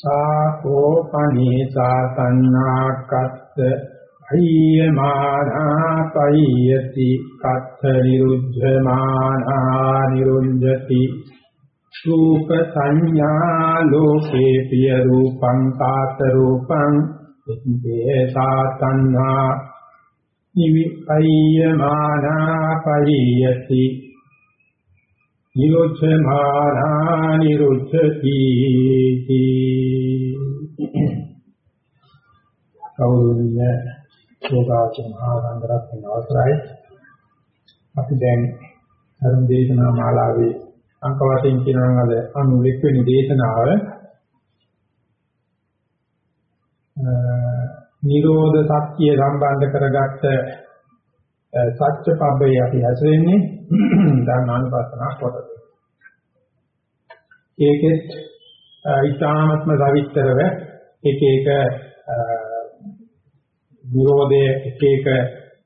සාකෝ පනීසා සංනාකත්ත අය්‍යමානා පයති කත්ත නිරුද්ධමානා නිරුද්ධති රූප සංඥා ලෝකේ පිය රූපං කාත රූපං ඉත්තේ සාතන්නා නිවි අය්‍යමානා පයති නිරුච්ඡමානා නිරුච්ඡති කවුරුන්නේ යෝගාචර මහා සංඝරත්න අවසරයි අපි දැන් ධර්ම දේශනා මාලාවේ අංක වශයෙන් කියනවා අද 91 වෙනි දේශනාව නිරෝධ සත්‍ය සම්බන්ධ කරගත්ත සත්‍ය පබ්බේ අපි හැසිරෙන්නේ ධර්මානුපස්සනා කොටස. ඒකෙත් ඊටාත්ම සවිස්තරව එක එක විරෝධයේ එක එක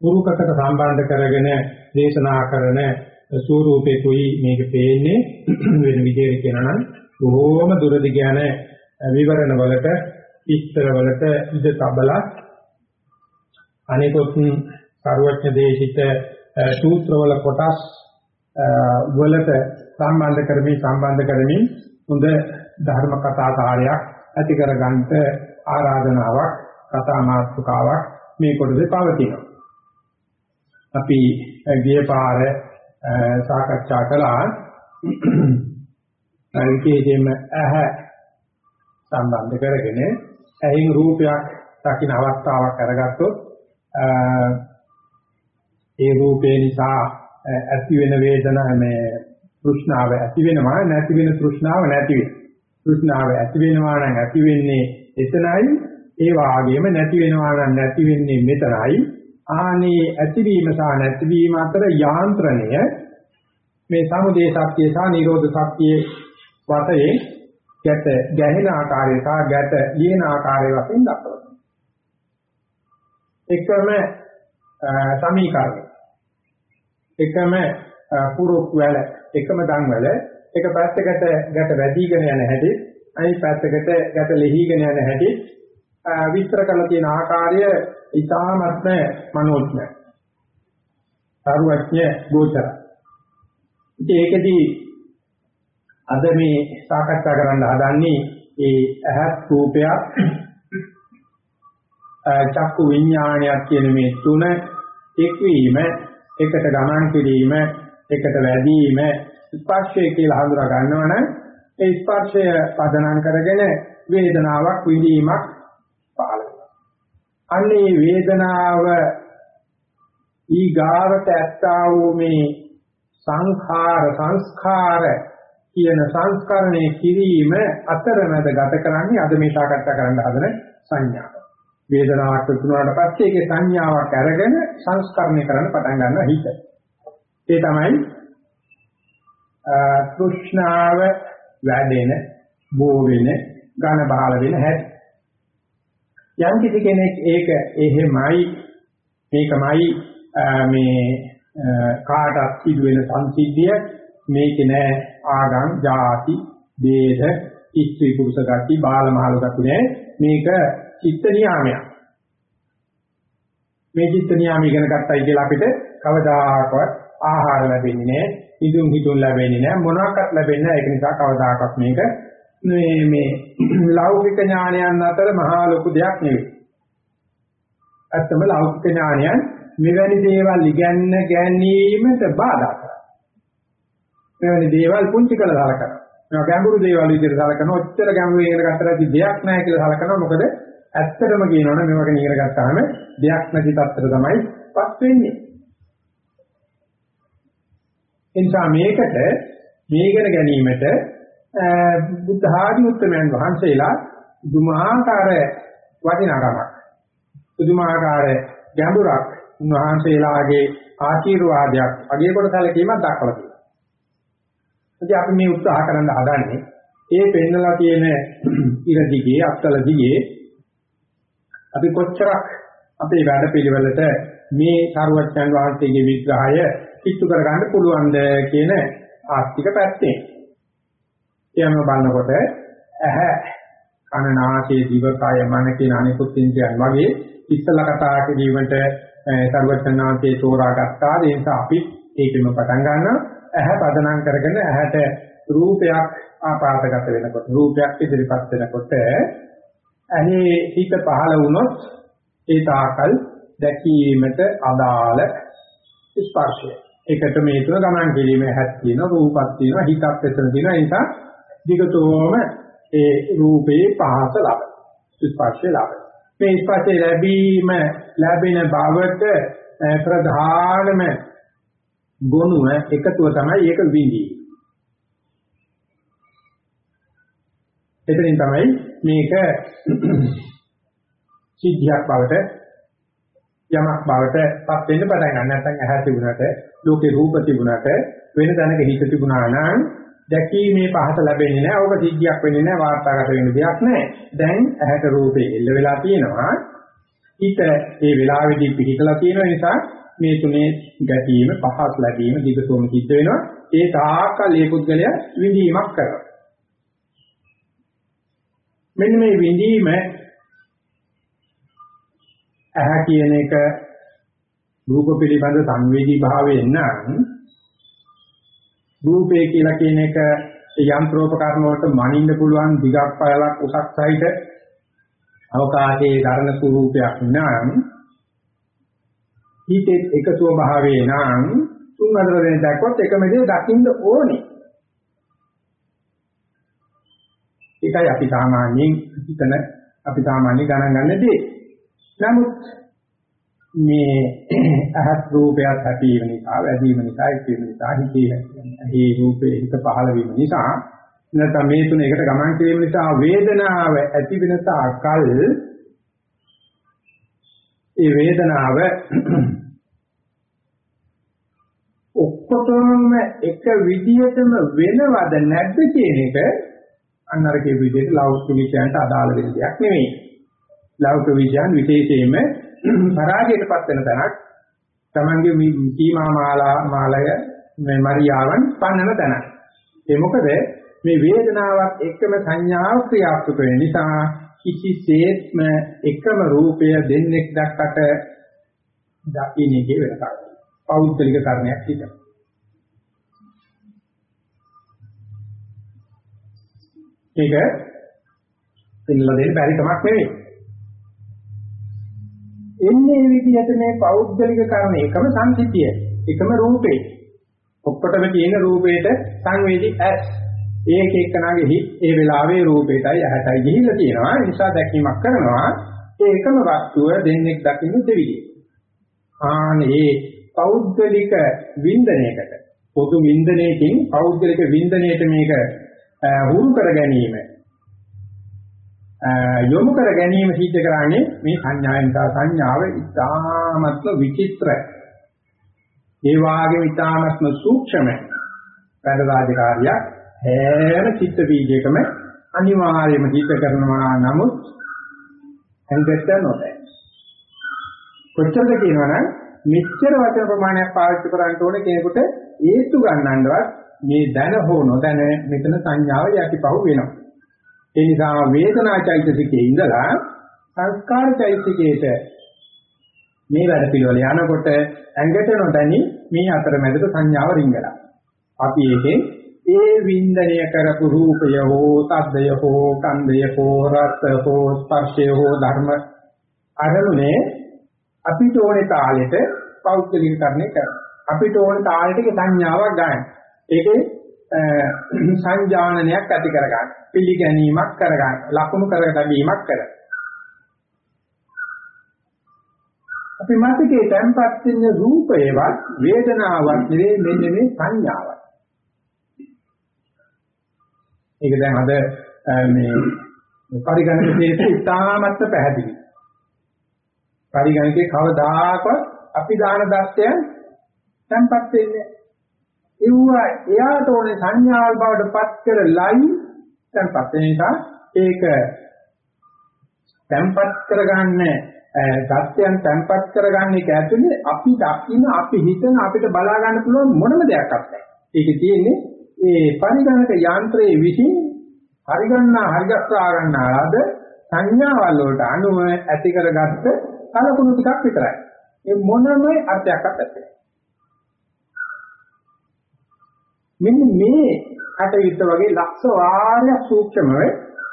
පුරුකකට සම්බන්ධ කරගෙන දේශනා කරන ස්වරූපේකුයි මේක පේන්නේ. වෙන විදිහට කියනවා නම් බොහෝම දුරදි කියන විවරණ වලට විස්තර වලට ඉඳ තබලා අනිකොත් සර්වඥ දේශිත සූත්‍රවල කොටස් වලට සම්බන්ධ කරමින් සම්බන්ධ කරමින් හොඳ ධර්ම කතා කාර්යයක් ඇති කරගන්නට ආරාධනාවක් කතා මාතෘකාවක් මේ කොටසේ පවතිනවා. අපි ගිය පාර සාකච්ඡා කළා විශේෂයෙන්ම ඇහැ සම්බන්ධ කරගෙන ඇහින් රූපයක් දකින්න අවස්ථාවක් අරගත්තොත් ඒ රූපේ නිසා ඇති වෙන වේදනා මේ තෘෂ්ණාව ඇති වෙනවා නැති වෙන තෘෂ්ණාව නැති වෙනවා. තෘෂ්ණාව ඇති වෙනවා නම් ඇති වෙන්නේ එතනයි ඒ වාගේම නැති වෙනවා නම් නැති වෙන්නේ මෙතනයි. ආනේ ඇතිවීම සහ නැතිවීම අතර යාන්ත්‍රණය මේ සමුදේ සත්‍ය සහ නිරෝධ සත්‍යයේ වතේ ගැට ගැහෙන ආකාරය සහ ගැට ලියන ආකාරය වශයෙන් දක්වනවා. එකම සමීකරණය. එකම පුරුක් වල එකම දන් වල එක පැත්තකට ගැට වැඩිගෙන යන හැටි අනිත් පැත්තකට ගැට ලෙහිගෙන යන හැටි විස්තර කරලා තියෙන ආකාරය ඊටාත්ම මනෝඥ. සාරවත්‍ය ගෝචර. ඉතින් ඒකදී අද මේ සාකච්ඡා කරන්න හදන්නේ ඒ ඇහත් රූපයක් චක්කු විඥානයක් කියන මේ තුන එක්වීම එකට ගමන් කිරීම එකට වැඩිම ස්පර්ශය කියලා හඳුනා ගන්නවනම් ඒ ස්පර්ශය පදනම් කරගෙන වේදනාවක් විඳීමක් පහළ වෙනවා. අන්නේ වේදනාව ඊගාවට ඇත්තා වූ මේ සංඛාර සංස්කාර කියන සංස්කරණය කිරීම අතරමැද ගත කරන්නේ අද මේ සාකච්ඡා කරන්න හදන සංඥාව. වේදනාවක් තුනකට පස්සේ ඒකේ සංඥාවක් අරගෙන සංස්කරණය කරන්න පටන් ගන්නවා හිත. ඒ තමයි තෘෂ්ණාව වැඩෙන, බෝ වෙන, ඝන බහල වෙන හැටි. යම් කිසි කෙනෙක් ඒක එහෙමයි මේකමයි මේ කාටත් සිදුවෙන සංසිද්ධිය මේක නෑ ආගම්, ಜಾති, දේශ, ඉස්ත්‍රි පුරුෂ ගති, බාල මහලු ගති නෑ මේක චිත්ත නියාමයක්. මේ චිත්ත නියාම ඉගෙන ගත්තයි කියලා අපිට කවදාකවත් ආහාර ලැබෙන්නේ නැහැ, ඉදුම් හිතුම් ලැබෙන්නේ නැහැ, මොනවාක්වත් ලැබෙන්නේ නැහැ. ඒක නිසා කවදාකවත් මේක මේ මේ ලෞකික ඥානයන් අතර මහා ලොකු දෙයක් නෙවෙයි. ඇත්තම ලෞකික ඥානයන් මෙවැනි දේවල් ඉගැන්න ගැනීමට බාධා කරනවා. මෙවැනි දේවල් පුංචි කළ දාලා මේවා ගැඹුරු දේවල් විදිහට සලකනවා. ඔච්චර ගැඹුරු ඉගෙන ගන්නට දෙයක් නැහැ කියලා සලකනවා. මොකද ඇත්තටම කියනවනේ මේ වගේ ඉගෙන ගත්තාම දෙයක් නැති තත්ත්වයට තමයි පත් වෙන්නේ. එනිසා මේකට මේ ඉගෙන ගැනීමට බුද්ධ ආදී උත්තරයන් වහන්සේලා දුමාකාර වටිනාකමක් පුදුමාකාර ගැඹුරක් උන්වහන්සේලාගේ ආශිර්වාදයක් අගය කොට සැලකීමක් දක්වලා තියෙනවා. ඉතින් අපි මේ උත්සාහ කරන්න හදන්නේ ඒ පෙන්නලා තියෙන ඉර දිගේ අත්තල දිගේ අපි කොච්චරක් අපේ වැඩපිළිවෙලට මේ සරුවච්චන් වහන්සේගේ විග්‍රහය කිච්චු කරගන්න පුළුවන්ද කියන ආස්තික පැත්තෙන්. එයම බලනකොට ඇහැ කන නාසය දිව කය මන කියන අනිකුත් ඉන්ද්‍රයන් වගේ ඉස්සලා කතා කිරීමට සර්වඥාන්තේ තෝරා ගත්තා ඒ නිසා අපි ඒකෙම පටන් ගන්නවා. ඇහැ පදනම් කරගෙන ඇහැට රූපයක් ආපාතගත වෙනකොට රූපයක් ඉදිරිපත් වෙනකොට ඇහි හිත පහළ වුණොත් ඒ තාකල් දැකීමට අදාළ ස්පර්ශය. ඒකට මේ තුන ගමන් කිරීමේ හැක් තියෙන රූපක් තියෙනවා හිතක් එතන තියෙනවා. ඒ නිසා දිගටම ඒ රූපේ පහස ලබන ස්පර්ශය ලබන මේ ස්පර්ශය ලැබීම ලැබෙන බවට ප්‍රධානම ගුණය එකතුව තමයි ඒක විඳී. එතනින් තමයි මේක සිද්ධියක් බවට යමක් බවට පත් වෙන්න පටන් ගන්න. නැත්නම් ඇහැ තිබුණාට, ලෝකේ රූප තිබුණාට, වෙන තැනක හිත තිබුණා නම් දැකීමේ පහස ලැබෙන්නේ නැහැ. ඕක සිද්ධියක් වෙන්නේ නැහැ. වාර්තාගත වෙන දෙයක් නැහැ. දැන් ඇහැට රූපේ එල්ල වෙලා තියෙනවා. හිත ඒ වෙලාවේදී පිහිටලා තියෙන නිසා මේ තුනේ ගැටීම පහස් ලැබීම දිගටම සිද්ධ වෙනවා. ඒ තාකල් ඒ පුද්ගලයා විඳීමක් කරනවා. මෙන්න මේ විඳීම ඇහැ කියන එක රූප පිළිබඳ සංවේදී භාවයෙන් නම් රූපේ කියලා කියන එක යන්ත්‍රෝපකරණ වලට මනින්න පුළුවන් දිගක් පළලක් උසක් සහිත අවකාශයේ ධර්ම ස්වරූපයක් නම් හිතේ එකතුව භාවයේ නම් තුන් හතර දෙනෙක් දැක්කොත් එකම දේ දකින්න ඕනේ. ඒකයි අපි සාමාන්‍යයෙන් හිතන අපි සාමාන්‍ය ගණන් ගන්න දේ. නමුත් මේ අහත් රූපයක් ඇතිවීම නිසා වැඩිම නිසා ඉතිම නිසා හිතේ ඒ රූපේ හිත පහළ වීම නිසා නැත්නම් මේ තුන එකට ගමන් කිරීම නිසා වේදනාව ඇති වෙන තාකල් ඒ වේදනාව ඔක්කොටම එක විදිහටම වෙනවද නැද්ද කියන එක අන්න අර කිය විදිහට ලෞකික විෂයන්ට අදාළ වෙන දෙයක් නෙමෙයි. ලෞකික විෂයන් විශේෂයෙන්ම පරාජයටපත් වෙන තැනක් තමන්ගේ සීමා මාලා මාලය මේ මරියාවන් පන්නන තැනක්. ඒ මොකද මේ වේදනාවක් එක්කම සංඥාව ක්‍රියාත්මක වෙන නිසා කිසිසේත්ම එකම රූපය දෙන්නෙක් දැක්කට දකින්නේ වෙනසක්. පෞද්ගලික කර්ණයක් හිතන. ඒක දෙන්නලා දෙන්න බැරි කමක් නෙවෙයි. එන්නේ විදිහට මේ පෞද්ගලික කර්ම එකම සංසිතිය එකම රූපේ. ඔක්කොටම තියෙන රූපේට සංවේදී ඇස්. ඒක එක්කනාගේ හිත් ඒ වෙලාවේ රූපේටයි ඇහැටයි ගිහිල්ලා තියෙනවා. ඒ නිසා දැකීමක් කරනවා. ඒ එකම වස්තුව දෙන්නෙක් දකින්න දෙවිදි ආනේ පෞද්ගලික වින්දනයකට. පොදු වින්දනයකින් පෞද්ගලික වින්දනයට මේක හුරු කර ගැනීම. යොමු කර ගැනීම සිද්ධ කරන්නේ මේ සංඥාවෙන් තා සංඥාව ඉතාමත්ම විචිත්‍රයි. ඒ වාගේම ඉතාමත්ම සූක්ෂම වැඩ රාජකාරියක් හැම චිත්ත බීජයකම අනිවාර්යයෙන්ම හිත කරනවා නමුත් හංගට නොදැයි. කොච්චරද කියනවනම් මෙච්චර වචන ප්‍රමාණයක් පාවිච්චි කරන්න ඕනේ කෙනෙකුට හේතු ගන්නවවත් මේ දැන හෝ නොදැන මෙතන සංඥාව යටිපහුව වෙනවා. ඒ නිසා වේදනා චෛතසිකයේ ඉඳලා සංස්කාර චෛතසිකයට මේ වැඩ පිළිවෙල යනකොට ඇඟට නොදැනි මේ අතරමැදට සංඥාව රිංගලා. අපි ඒකෙන් ඒ වින්දනය කරපු රූපය හෝ සද්දය හෝ ගන්ධය හෝ රස හෝ ස්පර්ශය හෝ ධර්ම අරමුණේ අපිට ඕනේ තාලෙට පෞද්ගලිකකරණය කරනවා. අපිට ඕනේ තාලෙට සංඥාවක් ගන්න. ඒකේ සංජානනයක් ඇති කරගන්න. පිළිගැනීමක් කරගන්න. ලකුණු කරගැනීමක් කරගන්න. අපි මාතකේ තැන්පත් වෙන රූපේවත් වේදනාවක් නෙවෙයි මෙන්න මේ සංඥාවක්. ඒක දැන් අද මේ පරිගණක දෙයට ඉතාමත් පැහැදිලි. පරිගණකේ කවදාකවත් අපි දාන දත්තයන් tempat වෙන්නේ ඒවා එයාට ඕනේ සංඥාවල් බවට පත් කරලයි tempat වෙන නිසා ඒක tempat කරගන්න සත්‍යයන් tempat කරගන්න එක ඇතුලේ අපි දකින්න අපි හිතන අපිට බලා ගන්න පුළුවන් මොනම දෙයක් නැහැ. ඒකේ තියෙන්නේ ඒ පරිගණක යන්ත්‍රයේ විසින් හරිගන්නා හරිගස්සා ගන්නාලාද සංඥාවල් වලට අනුව ඇති කරගත්ත කලකුණු ටිකක් විතරයි. ඒ මොනම අර්ථයක් නැහැ. මෙන්න මේ කටයුත්ත වගේ ලක්ෂ වාරයක් සූක්ෂමව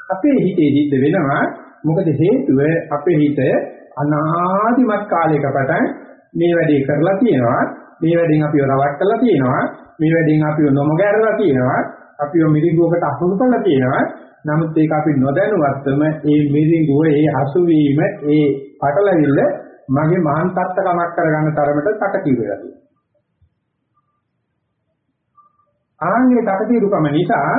අපේ හිතේ සිද්ධ වෙනවා. මොකද හේතුව අපේ හිත අනාදිමත් කාලයක පටන් මේ වැඩේ කරලා තියෙනවා. මේ වැඩෙන් අපිව රවට්ටලා තියෙනවා. මේ වැඩෙන් අපිව නොමගහැරලා තියෙනවා. අපිව මිරිඟුවකට අහුණු කරලා තියෙනවා. නමුත් ඒක අපි නොදැනුවත්වම ඒ මිරිඟුව ඒ හසු වීම ඒ පටලවිල්ල මගේ මහාන් තත්ත්වකමක් කරගන්න තරමට තකතිව වෙලා තියෙනවා ආන්ගේ තකතිරුකම නිසා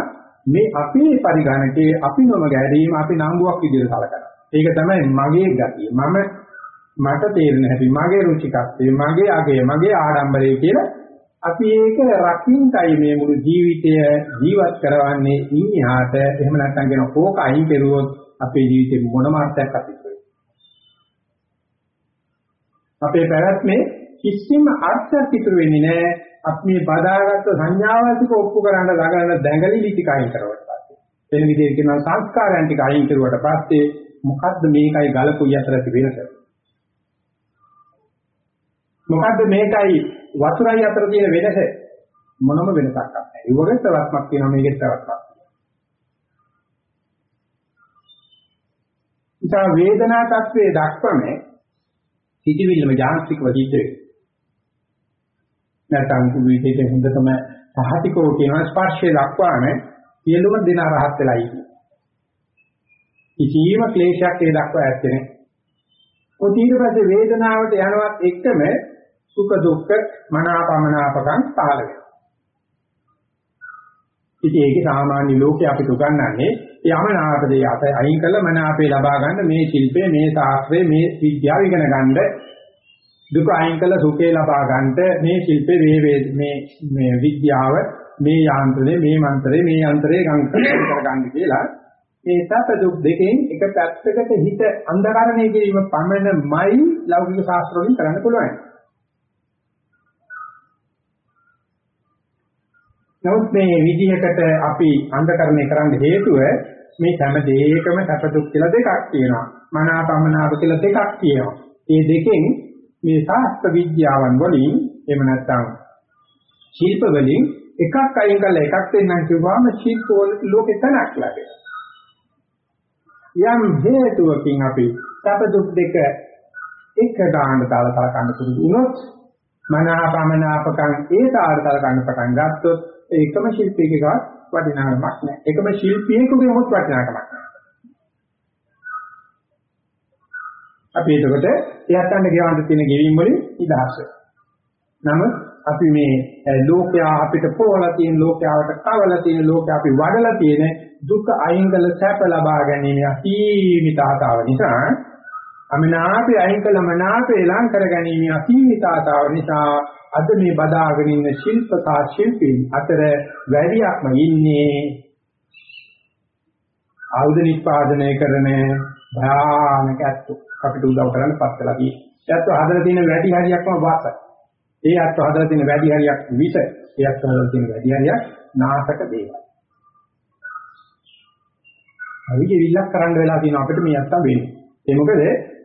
මේ අපේ පරිගණකේ අපි නොම ගැරීම අපි නංගුවක් විදිහට සලකනවා. ඒක තමයි මගේ ගතිය. මම මට තේරෙන හැටි මගේ රුචිකත්වය, මගේ අගය, මගේ ආඩම්බරය කියලා අපි ඒක රකින්නයි මේ මුළු ජීවිතය ජීවත් කරවන්නේ ඉන්හිහාට එහෙම නැත්නම් කියන කෝක අයින් කෙරුවොත් අපේ ජීවිතේ මොනම අර්ථයක් අපිට අපේ පැවැත්මේ කිසිම අර්ථයක් ඉතුරු වෙන්නේ නැහැ අපි මේ බදාගත්ත සංඥාවල් ටික ඔප්පු කරන්න ළඟන දැඟලිලි ටික අයින් කරුවට පස්සේ වෙන විදිහට කියනවා සංස්කාරයන් ටික අයින් කරුවට පස්සේ මොකද්ද මේකයි ගලපුයි අතර තිබෙන වෙනස මොකද්ද මේකයි වතුරයි අතර තියෙන වෙනස මොනම වෙනසක් නැහැ. ඒ වගේ තවත්මක් තියෙනවා මේකේ තවත්මක්. ඉතින් වේදනා tattve දක්වම සිටිවිල්ලම යාන්ත්‍රිකව සිද්ධ වෙනවා. නැත්නම් කුවිදේ හොඳටම සහතිකෝ කියන ස්පර්ශය දක්වාම සියලුම දින රහත් වෙලා ඉන්නේ. කිසියම් ක්ලේශයක් ඒ දක්වා ඇත්තේ නැහැ. ඔය ඊට පස්සේ වේදනාවට යනවත් එක්කම සුඛ දුක්ඛ මනාපමනාපකම් පහළ වෙනවා. ඉතින් ඒකේ සාමාන්‍ය ලෝකේ අපිට උගන්වන්නේ යමනාපදේ අත අයින් කළ මනාපේ ලබා ගන්න මේ ශිල්පය මේ ශාස්ත්‍රය මේ විද්‍යාව ඉගෙන ගන්න දුක අයින් කළ සුඛේ ලබා ගන්නට මේ ශිල්පේ මේ මේ මේ විද්‍යාව මේ යාන්ත්‍රය මේ මන්ත්‍රය මේ යන්ත්‍රය ගන්න කරගන්න කියලා මේ සැප දුක් දෙකෙන් එක පැත්තකට හිත අන්ධකරණය කිරීම පමණමයි ලෞකික ශාස්ත්‍ර වලින් කරන්න පුළුවන්. නමුත් මේ විදිහකට අපි අන්ධකරණය කරන්න හේතුව මේ හැම දෙයකම සැප දුක් කියලා දෙකක් තියෙනවා. මනාපමනාප කියලා දෙකක් තියෙනවා. මේ දෙකෙන් මේ ශාස්ත්‍ර විද්‍යාවන් වලින් එහෙම නැත්නම් ශිල්ප වලින් එකක් අයින් කරලා එකක් දෙන්නම් කියවම ශිල්ප වල ලෝකේ තනක් ලැබෙනවා. යම් හේතුවකින් අපි සැප දුක් දෙක එක ගන්න දාලා කලකන්න පුරුදු වුණොත් මනාපමනාපකම් ඒ තාරතල ගන්න පටන් ගත්තොත් ඒකම ශිල්පීකක වටිනාකමක් නැහැ. ඒකම ශිල්පියෙකුගේ මොහොත් වටිනාකමක් අපි එතකොට එයත් අන්න ගෙවන්න තියෙන ගෙවීම් වලින් ඉදහස් නමුත් අපි මේ ලෝකයා අපිට පොවලා තියෙන ලෝකයාවට කවලා තියෙන ලෝකයා අපි වඩලා තියෙන දුක අයින් කළ සැප ලබා ගැනීම අසීමිත ආතාව නිසා අමනාපේ අයින් කළ මනාපේ ලං කර ගැනීම අසීමිත ආතාව නිසා අද මේ බදාගෙන ඉන්න ශිල්පකා ශිල්පීන් අතර වැඩියක්ම ඉන්නේ ආයුධ නිෂ්පාදනය කරන භයානක ඇත්තු. අපිට උදව් කරන්න පත් වෙලා තියෙනවා. ඒත් හදලා තියෙන වැඩි හරියක්ම වාස. ඒ අත් හදලා තියෙන වැඩි හරියක් විස. ඒ අත් හදලා තියෙන වැඩි හරියක් නාශක දේවල්. අවිජිවිල්ලක් කරන්න වෙලා තියෙනවා අපිට මේ අත්ත වෙන්නේ. ඒ මොකද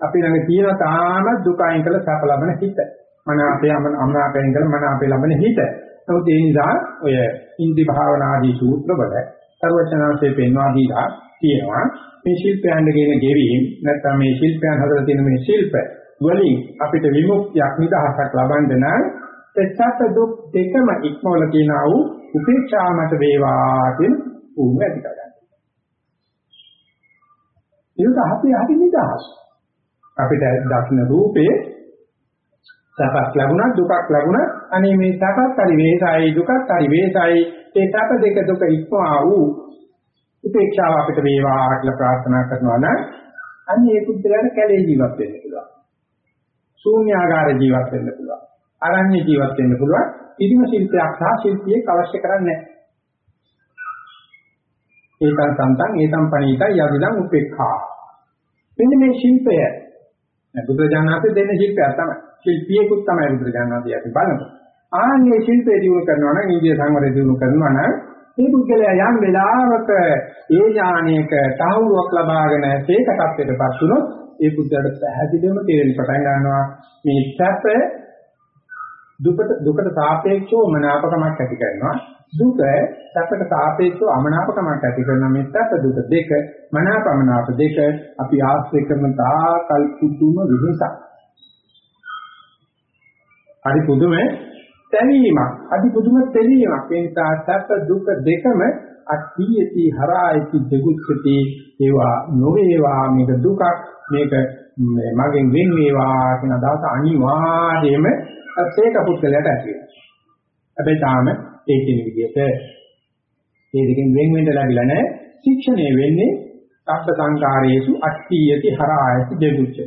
අපි ළඟ තියෙන තාම දුක අයින් කළ සැප ලබන හිත. මන අපේ අමනාපයෙන් කළ මන අපේ ලබන හිත. නමුත් ඒ නිසා ඔය ඉන්ද්‍රි භාවනාදී සූත්‍රවල සර්වචනාංශයේ පෙන්වා දීලා තියෙනවා මේ ශිල්පයන් දෙකේන ගෙවීම නැත්නම් මේ ශිල්පයන් හදලා තියෙන මේ ශිල්ප වලින් අපිට විමුක්තියක් නිදහසක් ලබන්න නම් එච්චත දුක් දෙකම ඉක්මවල තියනා වූ උපේක්ෂා මත වේවා කියන උන් ඇති කරගන්න. ඒක අපි අපි නිදහස්. අපිට දක්න රූපේ සැපක් ලැබුණා දුකක් ලැබුණා අනේ මේ සැපත් හරි වේසයි දුකත් හරි වේසයි ඒ සැප දෙක දුක ඉක්මවා වූ උපේක්ෂාව අපිට වේවා කියලා ප්‍රාර්ථනා කරනවා නම් අන්න ඒ පුද්ගලයාට කැලේ ජීවත් වෙන්න පුළුවන්. ශූන්‍යාකාර ජීවත් වෙන්න පුළුවන්. අරණ්‍ය ජීවත් වෙන්න පුළුවන්. කිසිම ශිල්පයක් සහ ශිල්පියෙක් අවශ්‍ය කරන්නේ නැහැ. ඒකන් සම්තං ඒතම් පණීතයි යදිදං උපේක්ඛා. මෙන්න මේ ශිල්පය බුදුරජාණන්සේ දෙන්න ශිල්පයක් තමයි. ශිල්පියෙකුත් තමයි බුදුරජාණන්සේ අපි බලමු. ආන්නේ ශිල්පේ දිනු කරනවා නම් ඉන්දිය සංවරය දිනු කරනවා නම් මේ පුද්ගලයා යම් වෙලාවක ඒ ඥානයක තහවුරුවක් ලබාගෙන ඒක තත්ත්වයටපත් වුණොත් ඒ පුද්ගලයාට පැහැදිලිවම තේරෙන්න පටන් ගන්නවා. මේ සැප දුකට දුකට සාපේක්ෂව මනාපකමක් ඇති කරනවා. දුක සැපට සාපේක්ෂව අමනාපකමක් ඇති කරන මේ සැප දුක දෙක මනාපමනාප දෙක අපි ආශ්‍රය කරන තාකල් පුදුම විහිසක්. හරි පුදුමේ තැවීමක් අදි පුදුම තැවීමක් ඒ නිසා සැප දුක දෙකම අට්ඨියති හරායති දෙගුච්ඡති. ඒවා නොවේවා මේක දුකක්. මේක මගෙන් වෙන් වේවා කියන අදහස අනිවාර්යයෙන්ම ඒක පුද්ගලයාට ඇති වෙනවා. හැබැයි තාම ඒ කියන විදිහට ඒ දෙකෙන් වෙන් වෙන්න ලැබිලා නැහැ. ශික්ෂණය වෙන්නේ සබ්බ සංකාරයේසු අට්ඨියති හරායති දෙගුච්ඡති.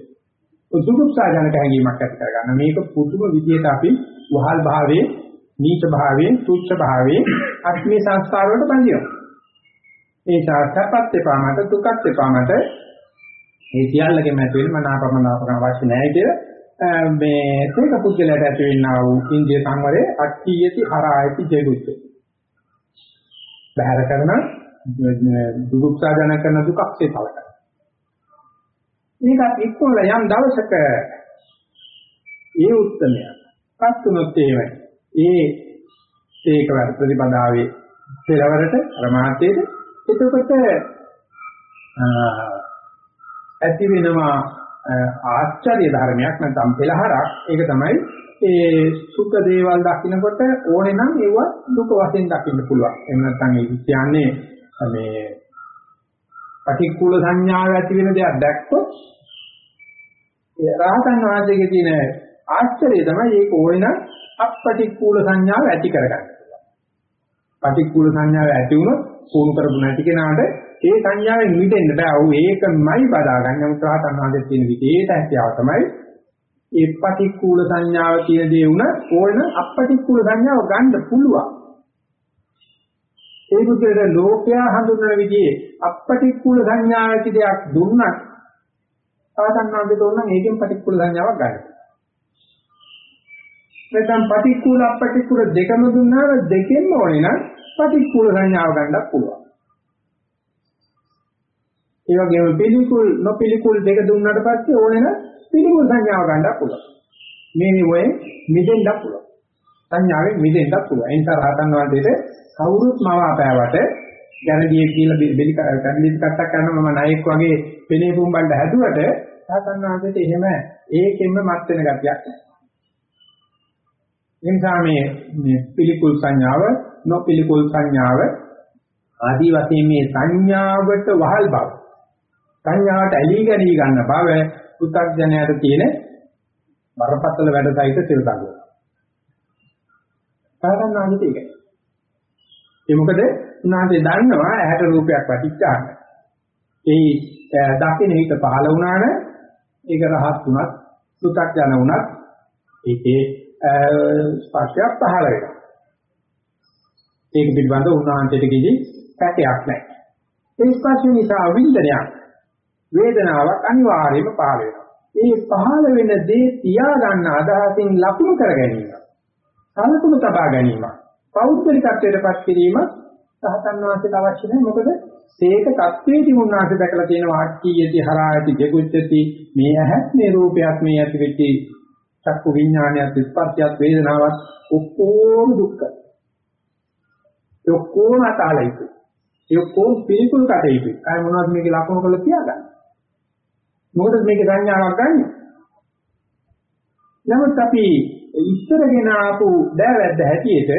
සුදුක්සාජනක හැඟීමක් ඇති කරගන්න. මේක පුදුම විදිහට අපි වහල් භාවයේ නීච භාවයේ තුච්ඡ භාවයේ අත්මේ සංස්කාර වලට බඳිනවා. ඒ සාසපත් එපා මට දුකත් එපා මට මේ සියල්ලකම ඇති වෙන මනාපමනාපකම අවශ්‍ය නැහැ කියලා මේ තේක පුද්ගලයාට ඇති වෙන්නා වූ ඉන්දිය සංවරයේ අට්ඨියති හරායති ජෙදුච්ච. බහැර කරන දුක්ඛාජන කරන දුකක්සේ පළ කරන. මේකත් එක්කවල යම් දවසක ඒ උත්තරය පත් වුණොත් එහෙම ඒ ඒක වර ප්‍රතිපදාවේ පෙරවරට ප්‍රමාදයේද එතකොට ඇති වෙනවා ආශ්චර්ය ධර්මයක් නැත්නම් පෙළහරක්. ඒක තමයි ඒ සුඛ දේවල් දකින්නකොට ඕනේ නම් ඒව දුක වශයෙන් දකින්න පුළුවන්. එහෙම නැත්නම් ඒ කියන්නේ මේ පටික්කුල සංඥාව ඇති වෙන දෙයක් දැක්කොත් රහතන් වහන්සේගේ තියෙන ආශ්චර්යය තමයි ඒක ඕන අපටික්කුල සංඥාව ඇති කරගන්න. පටික්කුල සංඥාව ඇති වුණොත් පුහුණු කරපු නැති කෙනාට ඒ සංඥාවෙන් මිදෙන්න බෑ. ਉਹ ඒකමයි බදාගන්න. නමුත් රහතන් වහන්සේ තියෙන විදිහට හැකියාව තමයි ඒ පටික්කුල සංඥාව කියන දේ උන ඕන අපටික්කුල සංඥාව ගන්න පුළුවන්. ඒ විදිහට ලෝකයා හඳුන්වන විදිහේ අපටික්කුල සංඥාව ඇති දෙයක් දුන්නත් රහතන් වහන්සේට ඕන නම් ඒකෙන් පටික්කුල සංඥාවක් ගන්න. නැත්නම් පටික්කුල අපටික්කුල දෙකම දුන්නාම දෙකෙන්ම ඕනේ නම් පටික්කුල සංඥාව ගන්නත් පුළුවන්. ඒ වගේම පිළිකුල් නොපිළිකුල් දෙක දුන්නාට පස්සේ ඕනේ නම් පිළිකුල් සංඥාව ගන්නත් පුළුවන්. මේ නිවෙ මිදෙන්නත් පුළුවන්. සංඥාවෙන් මිදෙන්නත් පුළුවන්. ඒ නිසා රහතන් වහන්සේට කවුරුත් මවාපෑවට ගැරඩියේ කියලා බෙලි කඩලි කට්ටක් කරනවා මම ණයෙක් වගේ පෙනේ පුම්බන්න හැදුවට රහතන් වහන්සේට එහෙම ඒකෙන්ම මත් වෙන ගතියක් නැහැ. ඒ නිසා මේ මේ පිළිකුල් සංඥාව නොපිළිකුල් සංඥාව ආදී වශයෙන් මේ සංඥාවට වහල් බව සංඥාවට ඇලී ගැනී ගන්න බව පු탁ජනයට තියෙන බරපතල වැඩසයිත සිල් දඟුව. සාධනාන්විත ඒකයි. ඒ මොකද උනාසේ දන්නවා ඇහැට රූපයක් වටිච්චාම. ඒ දකින්න හිත පහළ වුණාන ඒක රහත් වුණත් පු탁ජන වුණත් ඒකේ ස්පර්ශයක් පහළ වෙනවා. ඒක පිළිබඳව උන්වහන්සේට කිසි පැටයක් නැහැ. ඒ ස්පර්ශය නිසා විඳනයක් වේදනාවක් අනිවාර්යයෙන්ම පහළ වෙනවා. මේ පහළ වෙන දේ තියා ගන්න අදහසින් ලකුණු කර ගැනීම. සලකුණු තබා ගැනීම. පෞද්ගලිකත්වයටපත් කිරීම සහතන් වාසයට අවශ්‍ය නැහැ. මොකද සේක தത്വයේ තිබුණාට දැකලා තියෙන වාක්‍යයේදී හරායති ජගුච්ඡති මේ ඇහත් මේ රූපයක් මේ ඇති වෙච්චි චක්කු විඥානයත් ස්පර්ශයත් වේදනාවත් ඔක්කොම දුක්ඛ. ඒ ඔක්කොම අතාලයිතු. ඒ ඔක්කොම පිළිකුල් කටයුතු. අය මොනවද මේකේ ලක්ෂණ කරලා තියාගන්න. මොකද මේකේ සංඥාවක් ගන්න. නමුත් අපි ඉස්සරගෙන ආපු දෑවැද්ද හැටියට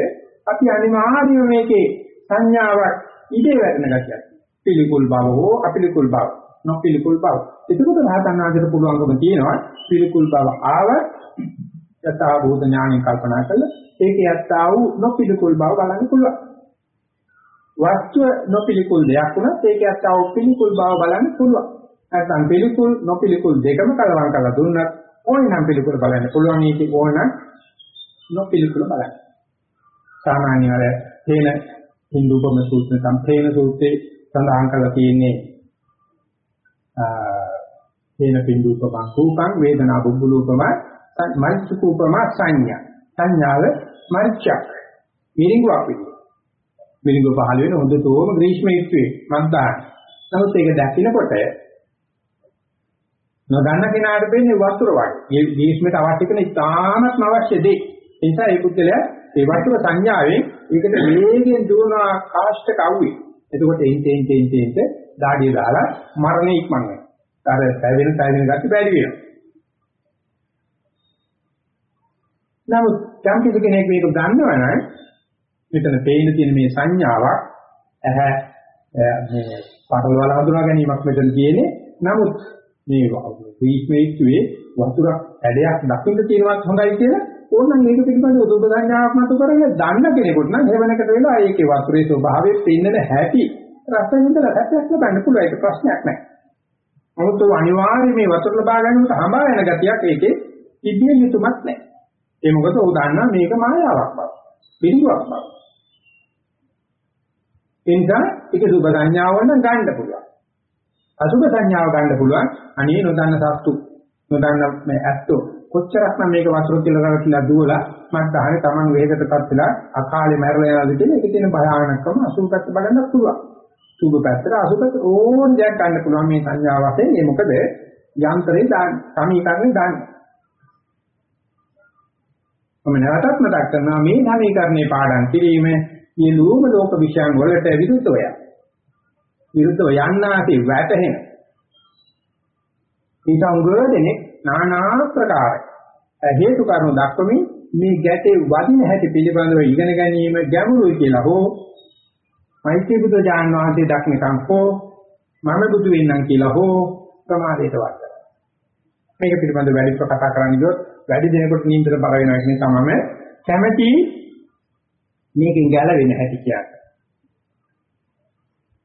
අපි අනිවාර්යයෙන් මේකේ සංඥාවක් ඉදේ වැටෙන ගැටියක්. පිළිකුල් බව හෝ අපිළිකුල් බව නොපිළිකුල් බව. එතකොට රහතන් වහන්සේට පුළුවන්කම තියෙනවා පිළිකුල් බව ආව යථා භූත ඥාණයෙන් කල්පනා කළා ඒකේ යත්තා වූ නොපිළිකුල් බව බලන්න පුළුවන්. වස්තුව නොපිළිකුල් දෙයක් වුණත් ඒකේ යත්තා වූ පිළිකුල් බව බලන්න පුළුවන්. නැත්නම් පිළිකුල් නොපිළිකුල් දෙකම කලවම් කරලා දුන්නත් ඕනනම් පිළිකුල බලන්න පුළුවන් මේකේ ඕනනම් නොපිළිකුල බලන්න. සාමාන්‍ය අර තේන හින්දුපම සූත්‍ර සම්පේන සූත්‍රයේ සඳහන් කරලා තියෙන්නේ තේන පින්දුපම රූපං වේදනා බුබ්බුලූපම මරිච්චුපම සංඥා සංඥාව මරිච්චක් මිරිඟුවක් විදියට මිරිඟුව පහළ වෙන හොඳටම ග්‍රීෂ්ම ඍතුවේ මන්දාන නමුත් ඒක දැකිනකොට නොදන්න කෙනාට වෙන්නේ වතුර වගේ. මේ ග්‍රීෂ්මයට අවශ්‍ය කරන ඉතාමත්ම අවශ්‍ය දේ. ඒ නිසා ඒ පුද්ගලයා ඒ වතුර සංඥාවෙන් ඒකට වේගයෙන් දුවන කාෂ්ඨක අවුවේ. එතකොට එයින් තෙන් තෙන් තෙන් දාඩිය දාලා මරණය ඉක්මන් වෙනවා. අර පැවෙන පැවෙන ගැටි බැරි වෙනවා. නමුත් යම් කිසි කෙනෙක් මේක දන්නවනම් මෙතන තේින තියෙන මේ සංඥාවක් ඇහැ මේ පටලවල හඳුනා ගැනීමක් මෙතන තියෙන්නේ. නමුත් මේ රීස්මේක්ුවේ වතුරක් ඇඩයක් දකින්න තියෙනවත් හොඳයි කියලා ඕනනම් මේක පිළිබඳව දුබ සංඥාවක් මත කරගෙන දන්න කෙනෙකුට නම් හේවනකට වෙලා ඒකේ වතුරේ ස්වභාවය පෙන්වන හැටි රස විඳලා හැටක් ලබන්න පුළුවන් ඒක ප්‍රශ්නයක් නෑ. නමුත් අනිවාර්යයෙන් මේ වතුර ලබා ගැනීමට හඹා යන ගතියක් ඒකේ තිබිය යුතුමත් නෑ. ඒ මොකද ਉਹ දන්නා මේක මායාවක් බව. බිඳුවක් බව. එනිසා ඒක සුබ සංඥාව නම් ගන්න පුළුවන්. අසුබ සංඥාව ගන්න පුළුවන්. අනේ නොදන්න සත්තු නොදන්න මේ ඇත්තෝ කොච්චරක්නම් මේක වතුර කියලා රැවටිලා දුවලා මත් අහනේ Taman වේගයටපත් වෙලා අකාලේ මැරලා යනවාද කියලා ඒක තියෙන භයානකම අසුබ පැත්ත බලන්න පුළුවන්. සුබ පැත්තට අසුබ පැත්ත ඕන දෙයක් ගන්න පුළුවන් මේ සංඥාව වශයෙන්. ඒ මොකද යන්ත්‍රේ දාන්න සමීකරණේ දාන්න. මම නැවතත් මතක් කරනවා මේ සමීකරණේ පාඩම් කිරීම සියලුම ලෝක විශ්යන් වලට විරුද්ධව යන. විරුද්ධව යන්නාසේ වැටහෙන. ඊට උගදෙනේ নানা ප්‍රකාර හේතු කාරණා දක්වමින් මේ ගැටේ වදින හැටි පිළිබඳව ඉගෙන ගැනීම ගැඹුරුයි කියලා හෝ මෛත්‍රී බුදු දාන වහන්සේ දක්නකම් හෝ මම බුදු වෙන්නම් කියලා හෝ ප්‍රමාදයට වත් මේක පිළිබඳව වැඩි ප්‍රකාශ කරන්න ගියොත් වැඩි දෙනෙකුට නින්දට බර වෙනවා කියන තමයි කැමැති මේකෙන් ගැලවෙන්න හැටි කියන්නේ.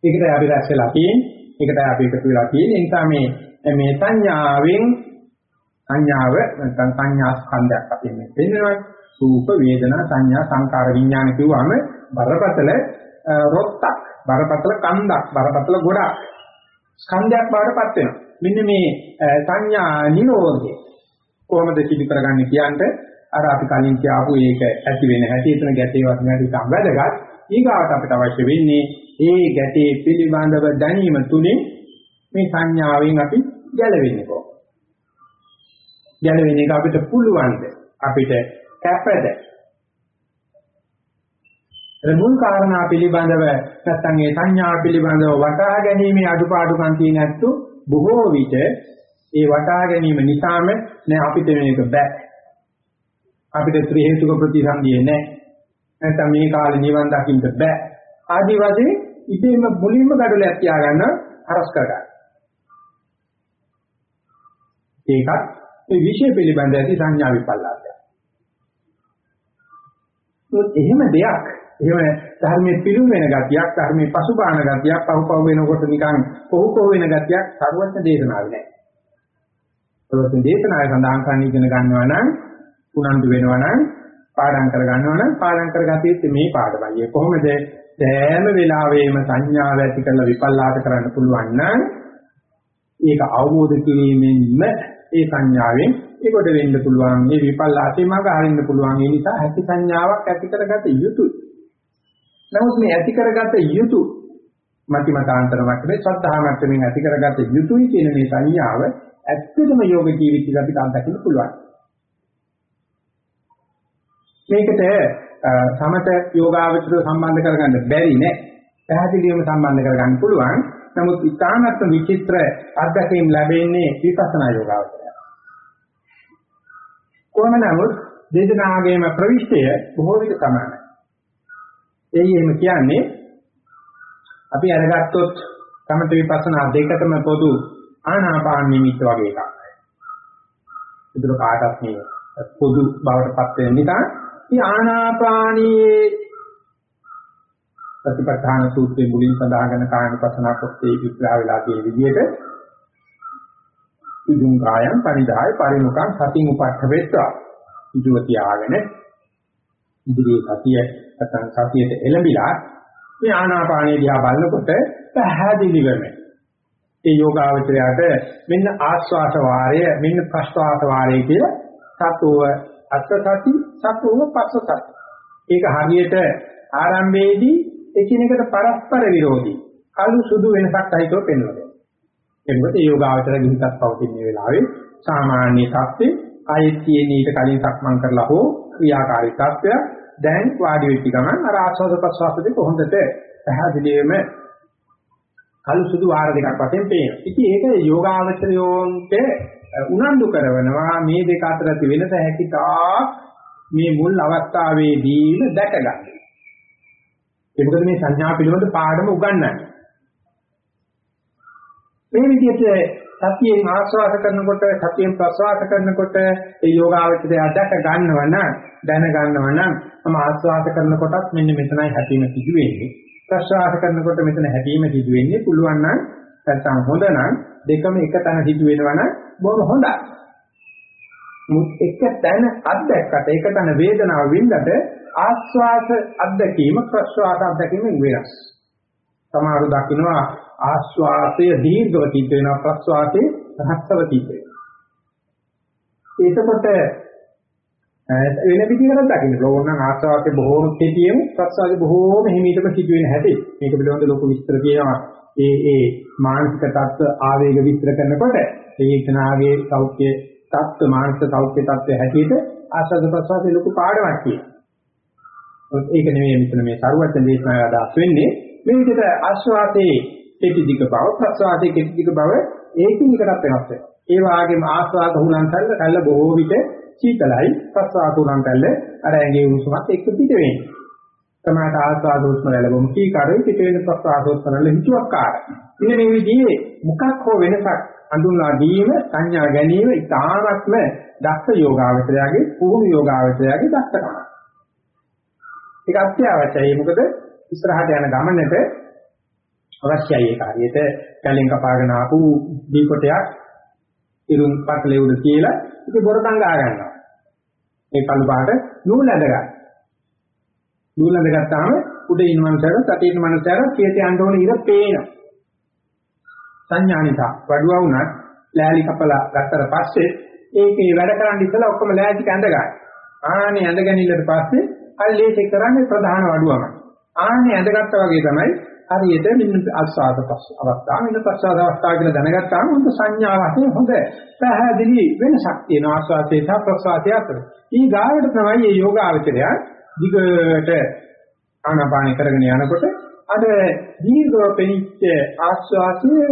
ඒකට අපි රැස් වෙලා තියෙන්නේ. ඒකට අපි එකතු වෙලා තියෙන්නේ. ඒ නිසා මේ මේ සංඥාවෙන් සංඥාව නැත්නම් සංඥා ස්කන්ධයක් අපි මේ පෙන්නනවා. රූප වේදනා සංඥා සංකාර විඥාන කිව්වම බරපතල රොත්තක් බරපතල කන්දක් බරපතල ගොඩක් ස්කන්ධයක් බවටපත් වෙනවා. මෙන්න මේ සංඥා නිරෝධය කොහොමද සිදු කරගන්නේ කියන්ට අර අපි කලින් කියආපු ඒක ඇති වෙන හැටි එතන ගැටේවත් නැති සම්බදගත් ඊගාවට අපිට අවශ්‍ය වෙන්නේ ඒ ගැටේ පිළිබඳව දැනීම තුලින් මේ සංඥාවෙන් අපි ගැලවෙන්නේ කොහොමද? ගැලවෙන එක අපිට පුළුවන්ද? අපිට කැපද? මුල් කාරණා පිළිබඳව නැත්නම් ඒ සංඥා පිළිබඳව වටහා ගැනීමේ අඩුපාඩුකම් තියෙන ඇත්තු බොහෝ විට ඒ වටහා ගැනීම නිසාම නෑ අපිට මේක බෑ අපිට ත්‍රි හේතුක ප්‍රතිසන්දියේ නැහැ. නැත්නම් මේ කාලේ නිවන් දකින්න බෑ. ආදි වශයෙන් ඉතින්ම මුලින්ම gadolයක් තියාගන්න අරස් කරගන්න. ඒකත් මේ විෂය පිළිබඳ ඇති සංඥා විපල්ලාසය. එහෙම දෙයක් එහෙම ධර්මයේ පිළිම වෙන ගතියක් ධර්මයේ පසුබාහන ගතියක් පහුපව වෙනකොට නිකන් කොහො කොහො වෙන ගතියක් සර්වඥ දේශනාවේ නැහැ. සර්වඥ දේශනාවේ සඳහන් කරන්න ඉගෙන ගන්නවා නම් උනන්දු වෙනවා නම් පාඩම් කර ගන්නවා නම් පාඩම් කරගatiya යුත්තේ මේ පාඩමයි. ඒ කොහොමද සෑම වෙලාවෙම සංඥාව ඇති කරලා විපල්ලාස කරන්න පුළුවන් නම් ඒක අවබෝධ කිරීමෙන්ම ඒ සංඥාවෙන් ඒකට වෙන්න පුළුවන්. මේ විපල්ලාසෙ මඟ හරින්න පුළුවන්. ඒ නිසා ඇති සංඥාවක් ඇති කරගත යුතුයි. නමුත් මේ ඇති කරගත යුතු මතිමතාන්තර මට්ටමේ ශ්‍රද්ධා මට්ටමින් ඇති කරගත යුතුයි කියන මේ සංඥාව ඇත්තටම යෝග ජීවිතයක අපිට අත්දකින්න පුළුවන්. මේකට සමත යෝගාවචර සම්බන්ධ කරගන්න බැරි නෑ. පැහැදිලිවම සම්බන්ධ කරගන්න පුළුවන්. නමුත් ඉතාමත් විචිත්‍ර අත්දැකීම් ලැබෙන්නේ විපස්සනා යෝගාවචරය. කොහොම නමුත් දේශනාගේම ප්‍රවිෂ්ඨය බොහෝ විට සමානයි. ඒ එහෙම කියන්නේ අපි අරගත්තොත් සමත විපස්සනා දෙකටම පොදු ආනාපාන නිමිත්ත වගේ එකක්. ඒතර කාටත් මේ පොදු බවට පත් වෙන නිසා මේ ආනාපානීයේ ප්‍රතිපත්තාන සූත්‍රයේ මුලින් සඳහන් කරන කායනුපස්සනා කොටසේ විග්‍රහ වෙලා තියෙන විදිහට ඉදුං කායං පරිදාය පරිමුඛං සතින් උපට්ඨවෙත්වා ඉදුව තියාගෙන ඉදිරියේ සතිය නැත්නම් සතියට එළඹිලා මේ ආනාපානිය දිහා බලනකොට පැහැදිලිවම ඒ යෝගාවචරයට මෙන්න ආස්වාස වාරය මෙන්න ප්‍රස්වාස වාරය කියලා සතුව අත්සති සතුව පස්සසති ඒක හරියට ආරම්භයේදී එකිනෙකට පරස්පර විරෝධී. කළු සුදු වෙනසක් අහිතව පෙන්වනවා. එතකොට ඒ යෝගාවචර ගිහිසක් පවතින වෙලාවේ සාමාන්‍ය තත්ත්වේ කයෙත් තියෙන ඊට කලින් සක්මන් කරලා හෝ ක්‍රියාකාරී තත්ත්වය දැන් වාඩි වෙච්ච ගමන් අර ආස්වාද ප්‍රසවාස දෙක හොඳට පැහැදිලිවම කළු සුදු වාර දෙකක් වශයෙන් පේනවා. ඉතින් ඒක යෝගාවචරයෝන්ට උනන්දු කරනවා මේ දෙක අතර ඇති වෙනස හැකිතා මේ මුල් අවස්ථාවේදීම දැක ගන්න. ඒ මොකද මේ සංඥා පිළිබඳ පාඩම උගන්වන්නේ. මේ විදිහට සතියෙන් ආස්වාද කරනකොට සතියෙන් ප්‍රසවාස කරනකොට ඒ යෝගාවචරය අදක ගන්නව නම් දැන ගන්නව නම් මම ආස්වාද කරනකොටත් මෙන්න මෙතනයි හැපීම සිදු වෙන්නේ ප්‍රසවාස කරනකොට මෙතන හැපීම සිදු වෙන්නේ පුළුවන් නම් නැත්නම් හොඳ නම් දෙකම එක තැන සිදු වෙනවා නම් බොහොම හොඳයි මුත් එක තැන අත්දැක්කට එක තැන වේදනාව වින්දට ආස්වාස අත්දැකීම ප්‍රසවාස අත්දැකීම වෙනස් සමහරව දකින්නවා ආස්වාසය දීර්ඝව සිද්ධ වෙනවා ප්‍රස්වාසයේ රහස්සව සිද්ධ වෙනවා. ඒකකොට වෙන විදිහකට දකින්න ඕන නම් ආස්වාසයේ බොහෝම කෙටියෙන් ප්‍රස්වාසයේ බොහෝම හිමීටම සිද්ධ වෙන හැටි මේක පිළිබඳව ලොකු විස්තර කියනවා. ඒ ඒ මානසික තත්ත්ව ආවේග විස්තර කරනකොට ඒකනාගේ සෞඛ්‍ය තත්ත්ව මානසික සෞඛ්‍ය තත්ත්වය හැටියට ආස්වාද ප්‍රස්වාසයේ ලොකු පාඩමක් කියනවා. ඒක නෙමෙයි මෙතන මේ සරුවත් දේශනාව අදහස් වෙන්නේ මේ විදිහට ආස්වාදයේ කෙටි දිග බව ප්‍රසවාසයේ කෙටි දිග බව ඒකින් එකටත් වෙනස් වෙනවා. ඒ වගේම ආස්වාද හුලං කල්ල කල්ල බොහෝ විට සීතලයි ප්‍රසවාස හුලං කල්ල අර ඇඟේ උණුසුමත් එක්ක පිට වෙන්නේ. තමයි ආස්වාද උස්ම ලැබෙමු කී කරේ පිට වෙන ප්‍රසවාස උස්මල හිතුවක්කාර. ඉතින් මේ විදිහේ මොකක් හෝ වෙනසක් අඳුන්වා දීම සංඥා ගැනීම ඉතාමත්ම දක්ෂ යෝගාවචරයාගේ පුහුණු යෝගාවචරයාගේ දක්ෂකම. ඒක අත්‍යවශ්‍යයි. මොකද ඉස්සරහට යන ගමනට අවශ්‍යයි ඒක හරියට කැලෙන් කපාගෙන ආපු දී කොටයක් ඉරුම් පටලේ උඩ කියලා ඉතින් බොරකම් ගා ගන්නවා. ඒ කළු පාට නූල් ඇඳ ගන්න. නූල් ඇඳ ගත්තාම උඩ ඉන්න මනුස්සයර තටේ ඉන්න මනුස්සයර කීයට යන්න ඕන ඉර පේනවා. සංඥානික වඩුවා වුණත් ලෑලි කපලා ගත්තට පස්සේ ඒකේ වැඩ කරන් ඉස්සලා ඔක්කොම ලෑලි ඇඳ ගන්න. ආනේ ඇඳ ගැනීමට පස්සේ අල්ලේ කරන්නේ ප්‍රධාන වඩුවම. ආන්නේ ඇඳගත්තා වගේ තමයි හරියට මෙන්න ආස්වාද පස් අවස්ථාව මෙන්න ප්‍රසආද අවස්ථාව කියලා දැනගත්තාම හොඳ සංඥා වශයෙන් හොඳ පැහැදිලි වෙනසක් තියෙන ආස්වාදයේ සහ ප්‍රසආදයේ අතර. ඊ ගාවට තමයි මේ යෝගාවචරය දිගට ආනාපාන කරගෙන යනකොට අර දීර්ඝව පෙනිච්ච ආස්වාදයේ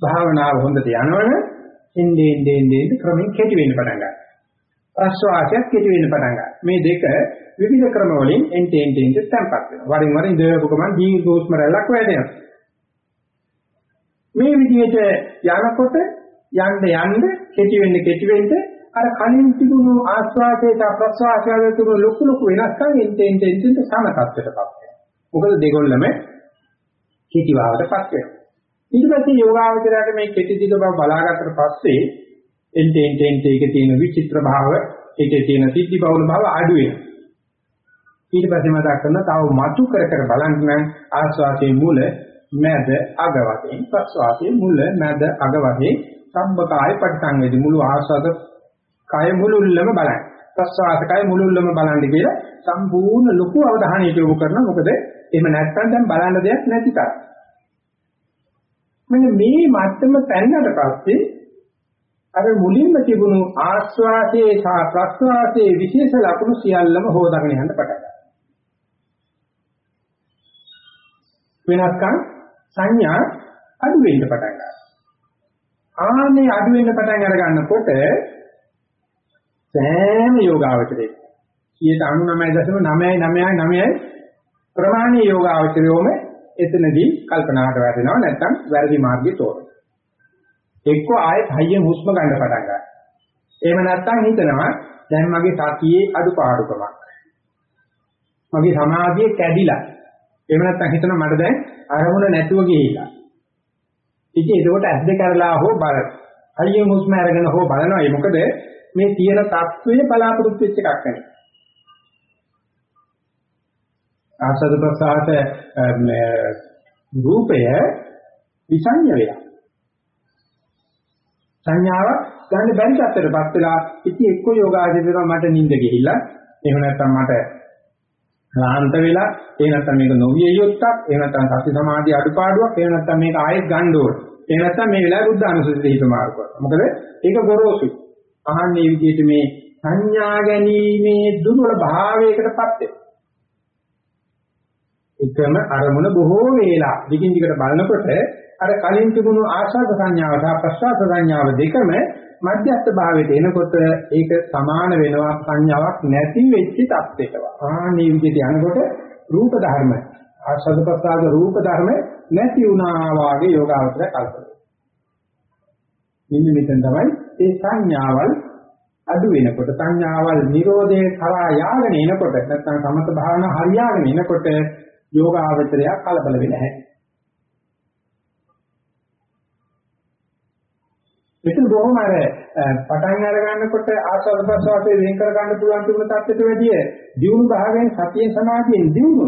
භාවනාව හොඳට යනවනේ එන්නේ එන්නේ එන්නේ ක්‍රමෙන් කෙටි වෙන්න පටන් ගන්නවා. ප්‍රස්වාසයක් කෙටි වෙන්න පටන් ගන්නවා. මේ දෙක විවිධ ක්‍රම වලින් එන්ට එන්ට එන්ට තැම්පත් වෙනවා. වරින් වර ඉඳපු ගමන් දීර්ඝ හුස්ම රැල්ලක් වැටෙනවා. මේ විදිහට යනකොට යන්න යන්න කෙටි වෙන්න කෙටි වෙන්න අර කලින් තිබුණු ආස්වාදයට ප්‍රස්වාසයට තිබුණු ලොකු ලොකු වෙනස්කම් එන්ට එන්ට එන්ට සම තත්ත්වයටපත් වෙනවා. මොකද දෙගොල්ලම කෙටි භාවයටපත් වෙනවා. ඊට පස්සේ යෝගාවචරයට මේ කෙටි දිග බව බලාගත්තට පස්සේ එන්ට එන්ට එන්ට ඒකේ තියෙන විචිත්‍ර භාව ඒකේ තියෙන සිද්ධි බහුල භාව අඩු වෙනවා. ඊට පස්සේ මතක් කරන තව මතු කර කර බලන්න නම් ආස්වාදයේ මුල මැද අග වශයෙන් ප්‍රස්වාදයේ මුල මැද අග වශයෙන් සම්බකාය පරිසංවේදී මුළු ආස්වාද කය මුළුල්ලම බලන්න. ප්‍රස්වාද කය මුළුල්ලම බලන්න කියලා සම්පූර්ණ ලොකු අවධානයක් යොමු කරනවා. මොකද එහෙම නැත්නම් දැන් බලන්න දෙයක් නැති තරම්. මෙන්න මේ මත්තම පැන්නට පස්සේ අර මුලින්ම තිබුණු ආස්වාදයේ සහ ප්‍රස්වාදයේ විශේෂ ලක්ෂණ සියල්ලම හොදාගෙන යන්න පටන් වෙනස්කම් සංඥා අඩු වෙන්න පටන් ගන්නවා. ආන්නේ අඩු වෙන්න පටන් අර ගන්නකොට සෑම යෝගාවචරයේ 99.999 ප්‍රමාණීය යෝගාවචරයෝම එතනදී කල්පනාවට වැටෙනවා නැත්නම් වැරදි මාර්ගය තෝරනවා. එක්ක ආයෙත් හයියෙන් හුස්ම ගන්න පටන් ගන්නවා. එහෙම නැත්නම් හිතනවා දැන් මගේ සතියේ අඩුපාඩුකමක්. මගේ සමාධිය කැඩිලා එහෙම නැත්නම් හිතනවා මට දැන් අරමුණ නැතුව ගිහිලා. ඉතින් ඒකෝට ඇස් දෙක අරලා හෝ බල හයියෙන් හුස්ම අරගෙන හෝ බලනවා. ඒ මොකද මේ තියෙන தત્ත්වය බලාපොරොත්තු වෙච්ච එකක් නෙවෙයි. ආසද ප්‍රසආත රූපය විසඤ්ඤ වෙලා. සංඥාව ගන්න බැරි තත්ත්වයටපත් වෙලා ඉති එක්ක යෝගාචරිතව මට නිින්ද ගිහිල්ලා එහෙම නැත්නම් මට ක්ලාන්ත වෙලා එහෙම නැත්නම් මේක නොවිය යුත්තක් එහෙම නැත්නම් සති සමාධි අඩුපාඩුවක් එහෙම නැත්නම් මේක ආයෙත් ගන්න ඕන. එහෙම නැත්නම් මේ වෙලාවේ බුද්ධ අනුසතිය හිත මාරු කරනවා. මොකද ඒක ගොරෝසුයි. අහන්නේ විදිහට මේ සංඥා ගැනීමේ දුර්වල භාවයකටපත් වෙනවා. එකම අරමුණ බොහෝ වේලා දිගින් දිගට බලනකොට අර කලින් තිබුණු ආශාස සංඥාව සහ ප්‍රසආස සංඥාව දෙකම මධ්‍යස්ථ භාවයට එනකොට ඒක සමාන වෙනවා සංඥාවක් නැති වෙච්ච තත්ත්වයකට. ආනේ විදිහට යනකොට රූප ධර්ම ආශාස ප්‍රසආස රූප ධර්ම නැති වුණා වාගේ යෝගාවචර කල්පනා. ඉන්න මෙතන තමයි ඒ සංඥාවල් අඩු වෙනකොට සංඥාවල් Nirodhe කරා යාගෙන එනකොට නැත්නම් සමත භාවනා හරියාගෙන එනකොට යෝගාවචරය කලබල වෙන්නේ නැහැ. මෙතන බොහොම අර පටන් අර ගන්නකොට ආස්වාද ප්‍රසවාසයේ වෙන් කර ගන්න පුළුවන් තිබුණ තත්ත්වයට වැඩිය දියුණු භාවයෙන් සතියෙන් සමාධියෙන් දියුණු.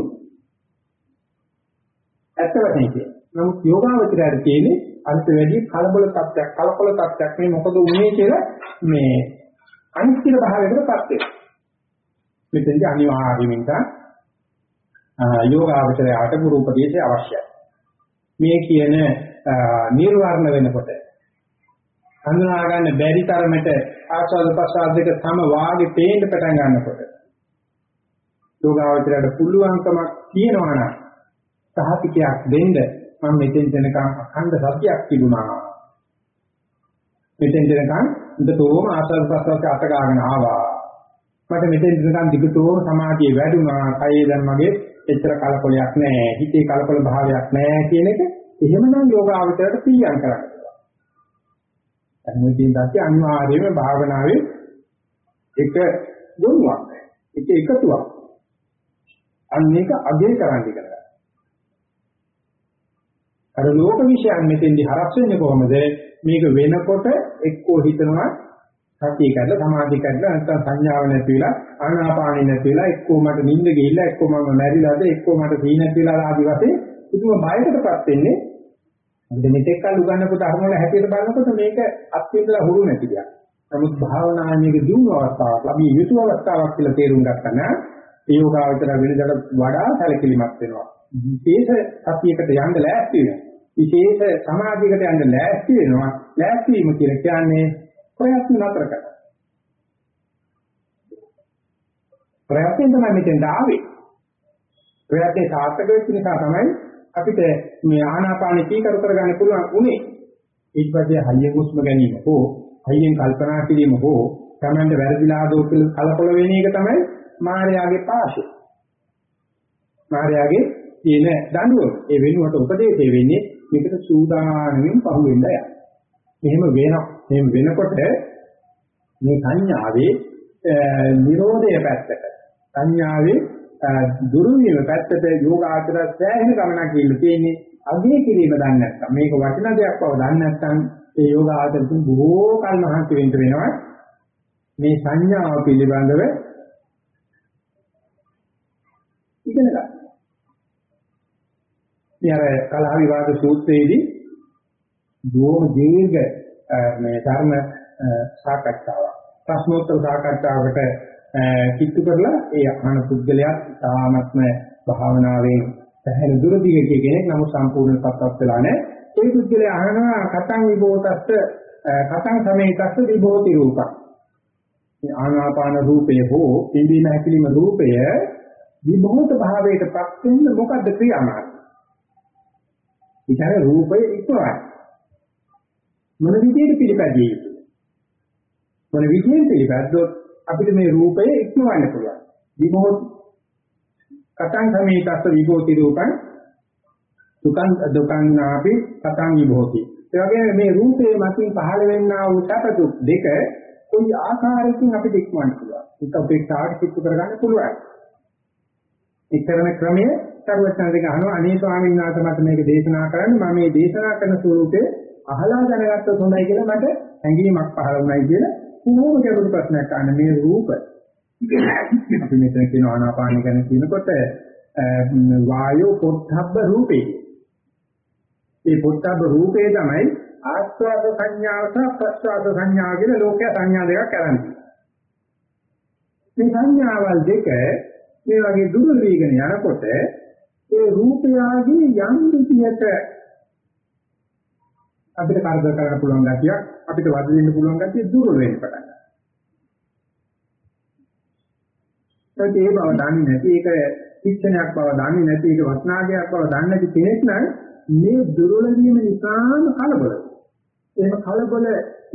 ඇත්ත වශයෙන් කිය. නමුත් යෝගාවචරයට කියන්නේ අන්ත වැඩි කලබල තත්ත්වයක් කලකොල තත්ත්වයක් මේ මොකද උනේ කියලා මේ අනිත්‍ය භාවයකටපත් වෙනවා. මෙතෙන්දී අනිවාර්යයෙන්ම යෝගාවචරයට ගුරු උපදේශය අවශ්‍යයි. මේ කියන නිර්වාණ වෙනකොට හඳුනා ගන්න බැරි තරමට ආස්වාද ප්‍රසආද දෙක සම වාගේ පේන්න පටන් ගන්නකොට යෝගාවචරයට පුළුවන්කමක් තියෙනවා නම් සහතිකයක් දෙන්න මම මෙතෙන් දෙනකම් අඛණ්ඩ සතියක් තිබුණා. මෙතෙන් දෙනකම් උදතෝම ආස්වාද ප්‍රසආද අත ගන්න ආවා. මට මෙතෙන් දෙනකම් දිගටම සමාධිය වැඩුණා. කයේ දැන් මගේ එච්චර කලකොලයක් නැහැ. හිතේ කලකොල භාවයක් නැහැ කියන එක එහෙමනම් යෝගාවචරයට පිළියම් කරන්න. අනුමතියෙන් දැක්ක අනිවාර්යයෙන්ම භාවනාවේ එක ගුණයක්. එක එකතුවක්. අන්න ඒක අගය කරන්න ඉගෙන අර ලෝක විශ්යන් මෙතෙන්දි හරස් වෙන්නේ කොහොමද? මේක වෙනකොට එක්කෝ හිතනවා සතිය කැඩලා සමාධිය කැඩලා නැත්නම් සංඥාව නැති වෙලා ආනාපානෙ නැති වෙලා එක්කෝ මට නිින්ද ගිහිල්ලා එක්කෝ මම මැරිලාද එක්කෝ මට සී නැති වෙලා ආදි වශයෙන් පුදුම බයකටපත් වෙන්නේ අපිට මෙතෙක් කල් උගන්නපු ධර්ම වල හැටියට බලනකොට මේක අත්විඳලා හුරු නැති දෙයක්. නමුත් භාවනාමයක දියුණු අවස්ථාවක් ලැබී යුතු අවස්ථාවක් කියලා තේරුම් ගත්තා නම් ඒ යෝගාවචර වෙනදට වඩා සැලකිලිමත් වෙනවා. විශේෂ සතියකට යන්න ලෑස්ති වෙනවා. විශේෂ සමාධියකට යන්න ලෑස්ති වෙනවා. ලෑස්ති වීම කියලා කියන්නේ ප්‍රයත්න නතර කරනවා. ප්‍රයත්නෙන් තමයි මෙතෙන්ට ආවේ. ප්‍රයත්නේ සාර්ථක වෙච්ච නිසා තමයි අපිට මේ ආනාපානෙ කීකරු කරගන්න පුළුවන් උනේ. ඊට පස්සේ හයියෙන් හුස්ම ගැනීම හෝ හයියෙන් කල්පනා කිරීම හෝ තමන්ට වැරදිලා දෝ කියලා කලකොල වෙන එක තමයි මායාවේ පාෂය. මායාවේ තියෙන දඬුවම. ඒ වෙනුවට උපදේශය වෙන්නේ මේකට සූදානමින් පහුවෙන්න යන්න. මෙහෙම වෙනවා. එහෙම වෙනකොට මේ සංඥාවේ නිරෝධය පැත්තට සංඥාවේ දුරු වීම පැත්තට යෝගාචර සෑහෙන ගමනක් ගිහිල්ලා තියෙන්නේ අගය කිරීම දන්නේ නැත්නම් මේක වටින දෙයක් බව දන්නේ නැත්නම් ඒ යෝගාචර තුන් බොහෝ කල් මහන්සි වෙන්න වෙනවා මේ සංඥාව පිළිබඳව ඉගෙන ගන්න. මේ අර කලහ විවාද සූත්‍රයේදී බොහොම දීර්ඝ මේ ධර්ම සාකච්ඡාවක් ප්‍රශ්නෝත්තර සාකච්ඡාවකට කිට්ටු කරලා ඒ අහන පුද්ගලයා තාමත්ම භාවනාවෙන් පැහැදිලි දුර දිගට කෙනෙක් නමුත් සම්පූර්ණපත්වත් වෙලා නැහැ. ඒ පුද්ගලයා අහනවා කතං විභෝතස්ස කතං සමේතස්ස විභෝති රූපං. මේ ආනාපාන රූපය හෝ පිම්බීම හැකිලිම රූපය විභෝත භාවයටපත් වෙන්න මොකද්ද ක්‍රියාමාර්ගය? විතර රූපය ඉක්මවයි. මොන විදිහට පිළිපැදිය යුතුද? මොන විදිහෙන් පිළිපැද්දොත් අපිට මේ රූපය ඉක්මවන්න පුළුවන්. විභෝත කතං සමේතස්ස විභෝති රූපං දුකං දුකං නාපි කතං විභෝති. ඒ වගේම මේ රූපේ මතින් පහළ වෙන්නා වූ සැප දුක් දෙක කොයි ආකාරයකින් අපිට ඉක්මවන්න පුළුවන්. ඒක අපේක්ෂාවට කිච්චු කරගන්න පුළුවන්. ඒ කරන ක්‍රමය සර්වඥාන්සේ අහනවා අනේ ස්වාමීන් වහන්සේ මට මේක දේශනා කරන්න මම මේ දේශනා කරන ස්වරූපේ අහලා දැනගත්තොත් හොඳයි කියලා මට හැඟීමක් පහළ වුණයි කියලා කොහොම ගැඹුරු ප්‍රශ්නයක් අහන්න? මේ රූප. අපි මෙතන කියන ආනාපාන ගැන කියනකොට වායෝ පොට්ටබ්බ රූපේ. මේ පොට්ටබ්බ රූපේ තමයි ආස්වාද සංඥාව සහ ප්‍රස්වාද සංඥාව කියන ලෝකයේ සංඥා දෙකක් කරන්නේ. මේ සංඥාවල් දෙක මේ වගේ දුරු වීගෙන යනකොට ඒ රූපයාගේ යම් විදිහට අපිට කරදර කරන්න පුළුවන් ගැතියක් අපිට වද දෙන්න පුළුවන් ගැතිය දුර වෙන්න පටන් ගන්නවා. ඒ බව දන්නේ නැති ඒක ශික්ෂණයක් බව දන්නේ නැති ඒක වස්නාගයක් බව දන්නේ නැති කෙනෙක් නම් මේ දුර්වල වීම නිසාම කලබල. එහෙම කලබල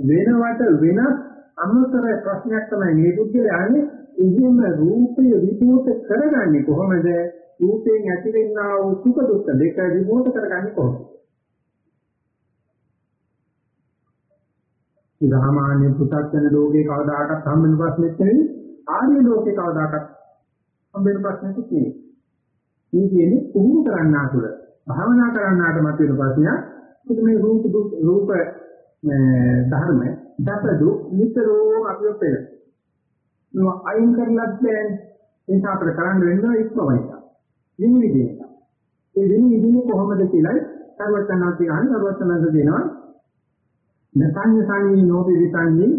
වෙනවට වෙනස් අමතර ප්‍රශ්නයක් තමයි මේ බුද්ධයානේ එහෙම රූපය විභූත කරගන්නේ කොහොමද? රූපයෙන් ඇතිවෙනා වූ සුඛ දුක්ඛ දෙක විභූත කරගන්නේ කොහොමද? සාමාන්‍ය පුතත්ජන ලෝකේ කවදාකවත් හම්බෙන ප්‍රශ්නෙත් නෙවෙයි ආර්ය ලෝකේ කවදාකවත් හම්බෙන ප්‍රශ්නෙත් නෙවෙයි. මේ කියන්නේ පුහුණු කරන්නා තුළ භාවනා කරන්නාට මතුවෙන ප්‍රශ්නයක් මේ රූප රූප ධර්ම දසදු නිතරම අපිව පෙළ. නෝ අයින් කරලත් බෑනේ. ඒ නිසා අපිට කරන්න වෙන්නේ ඉක්මවයි. විනිවිදේ. ඒ විනිවිදේ කොහොමද කියලා සර්වඥාන්ති අහන සර්වඥාන්ත දෙනවා නසඤ්ඤ සංඤී නෝපි විසඤ්ඤී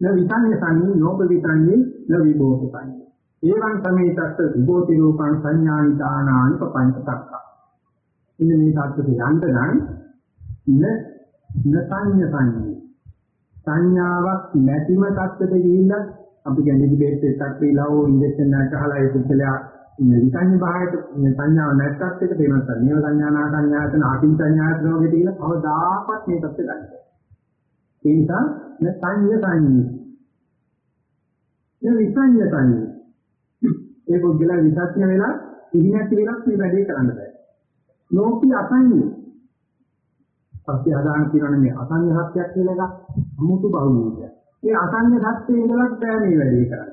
න විසඤ්ඤ සංඤී නෝපි විසඤ්ඤී න විභෝත සංඤී ඒවං සමේතස්ස විභෝති රූපං සංඥානි දානානි පపంచ තක්කා ඉන්න මේ සත්‍යය යන්න නම් න නසඤ්ඤ සංඤී සංඥාවක් නැතිම තත්ත්වයට ගිහිල්ලා අපි කියන්නේ ඩිබේට් එකක් දීලා ඕ ඉන්ජෙක්ෂන් එකක් අහලා ඒ පුද්ගලයා විසඤ්ඤ භාවයට සංඥාව නැත්තත් එක තේමත් නේව සංඥා නා සංඥාතන ආකින් සංඥාතන වගේ තියෙන කවදාකවත් මේ තත්ත්වයට ගන්න ඒ නිසා න සංය සංඤී. ඒ විසංය සංඤී. ඒ පුද්ගල විසත්‍ය වෙලා ඉහිණක් වෙලක් මේ වැඩේ කරන්න බෑ. ලෝකී අසංඤී. සත්‍ය හදාන කියනනේ මේ අසංඤ සත්‍යයක් කියලා එකක් අමුතු බහුලීක. මේ අසංඤ සත්‍යයේ ඉඳලත් බෑ මේ වැඩේ කරන්න.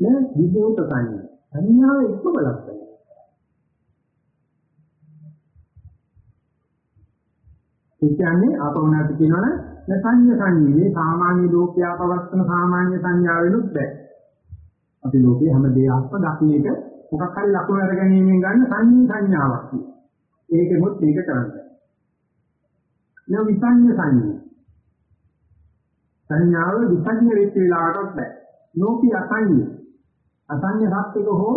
නේ විදෝත සංඤී. සංඥාව ඉක්මවලක් බෑ. ඒ කියන්නේ ආපවනාති කියනවනේ සංඤ්ඤ සංඤ්ඤේ සාමාන්‍ය ලෝකයා පවස්තන සාමාන්‍ය සංඥා වෙනුත් බෑ. අපි ලෝකේ හැම දෙයක්ම දකින්නට මොකක් හරි ලකුණු අරගැනීමෙන් ගන්න සංඤ්ඤ සංඥාවක් තියෙනවා. ඒකෙමුත් මේක කරන්නේ. නෝ විසඤ්ඤ සංඤ්ඤේ. සංඥාව විසඤ්ඤ වෙච්ච වෙලාවටත් බෑ. නෝපි අසඤ්ඤ. අසඤ්ඤ සත්‍යක හෝ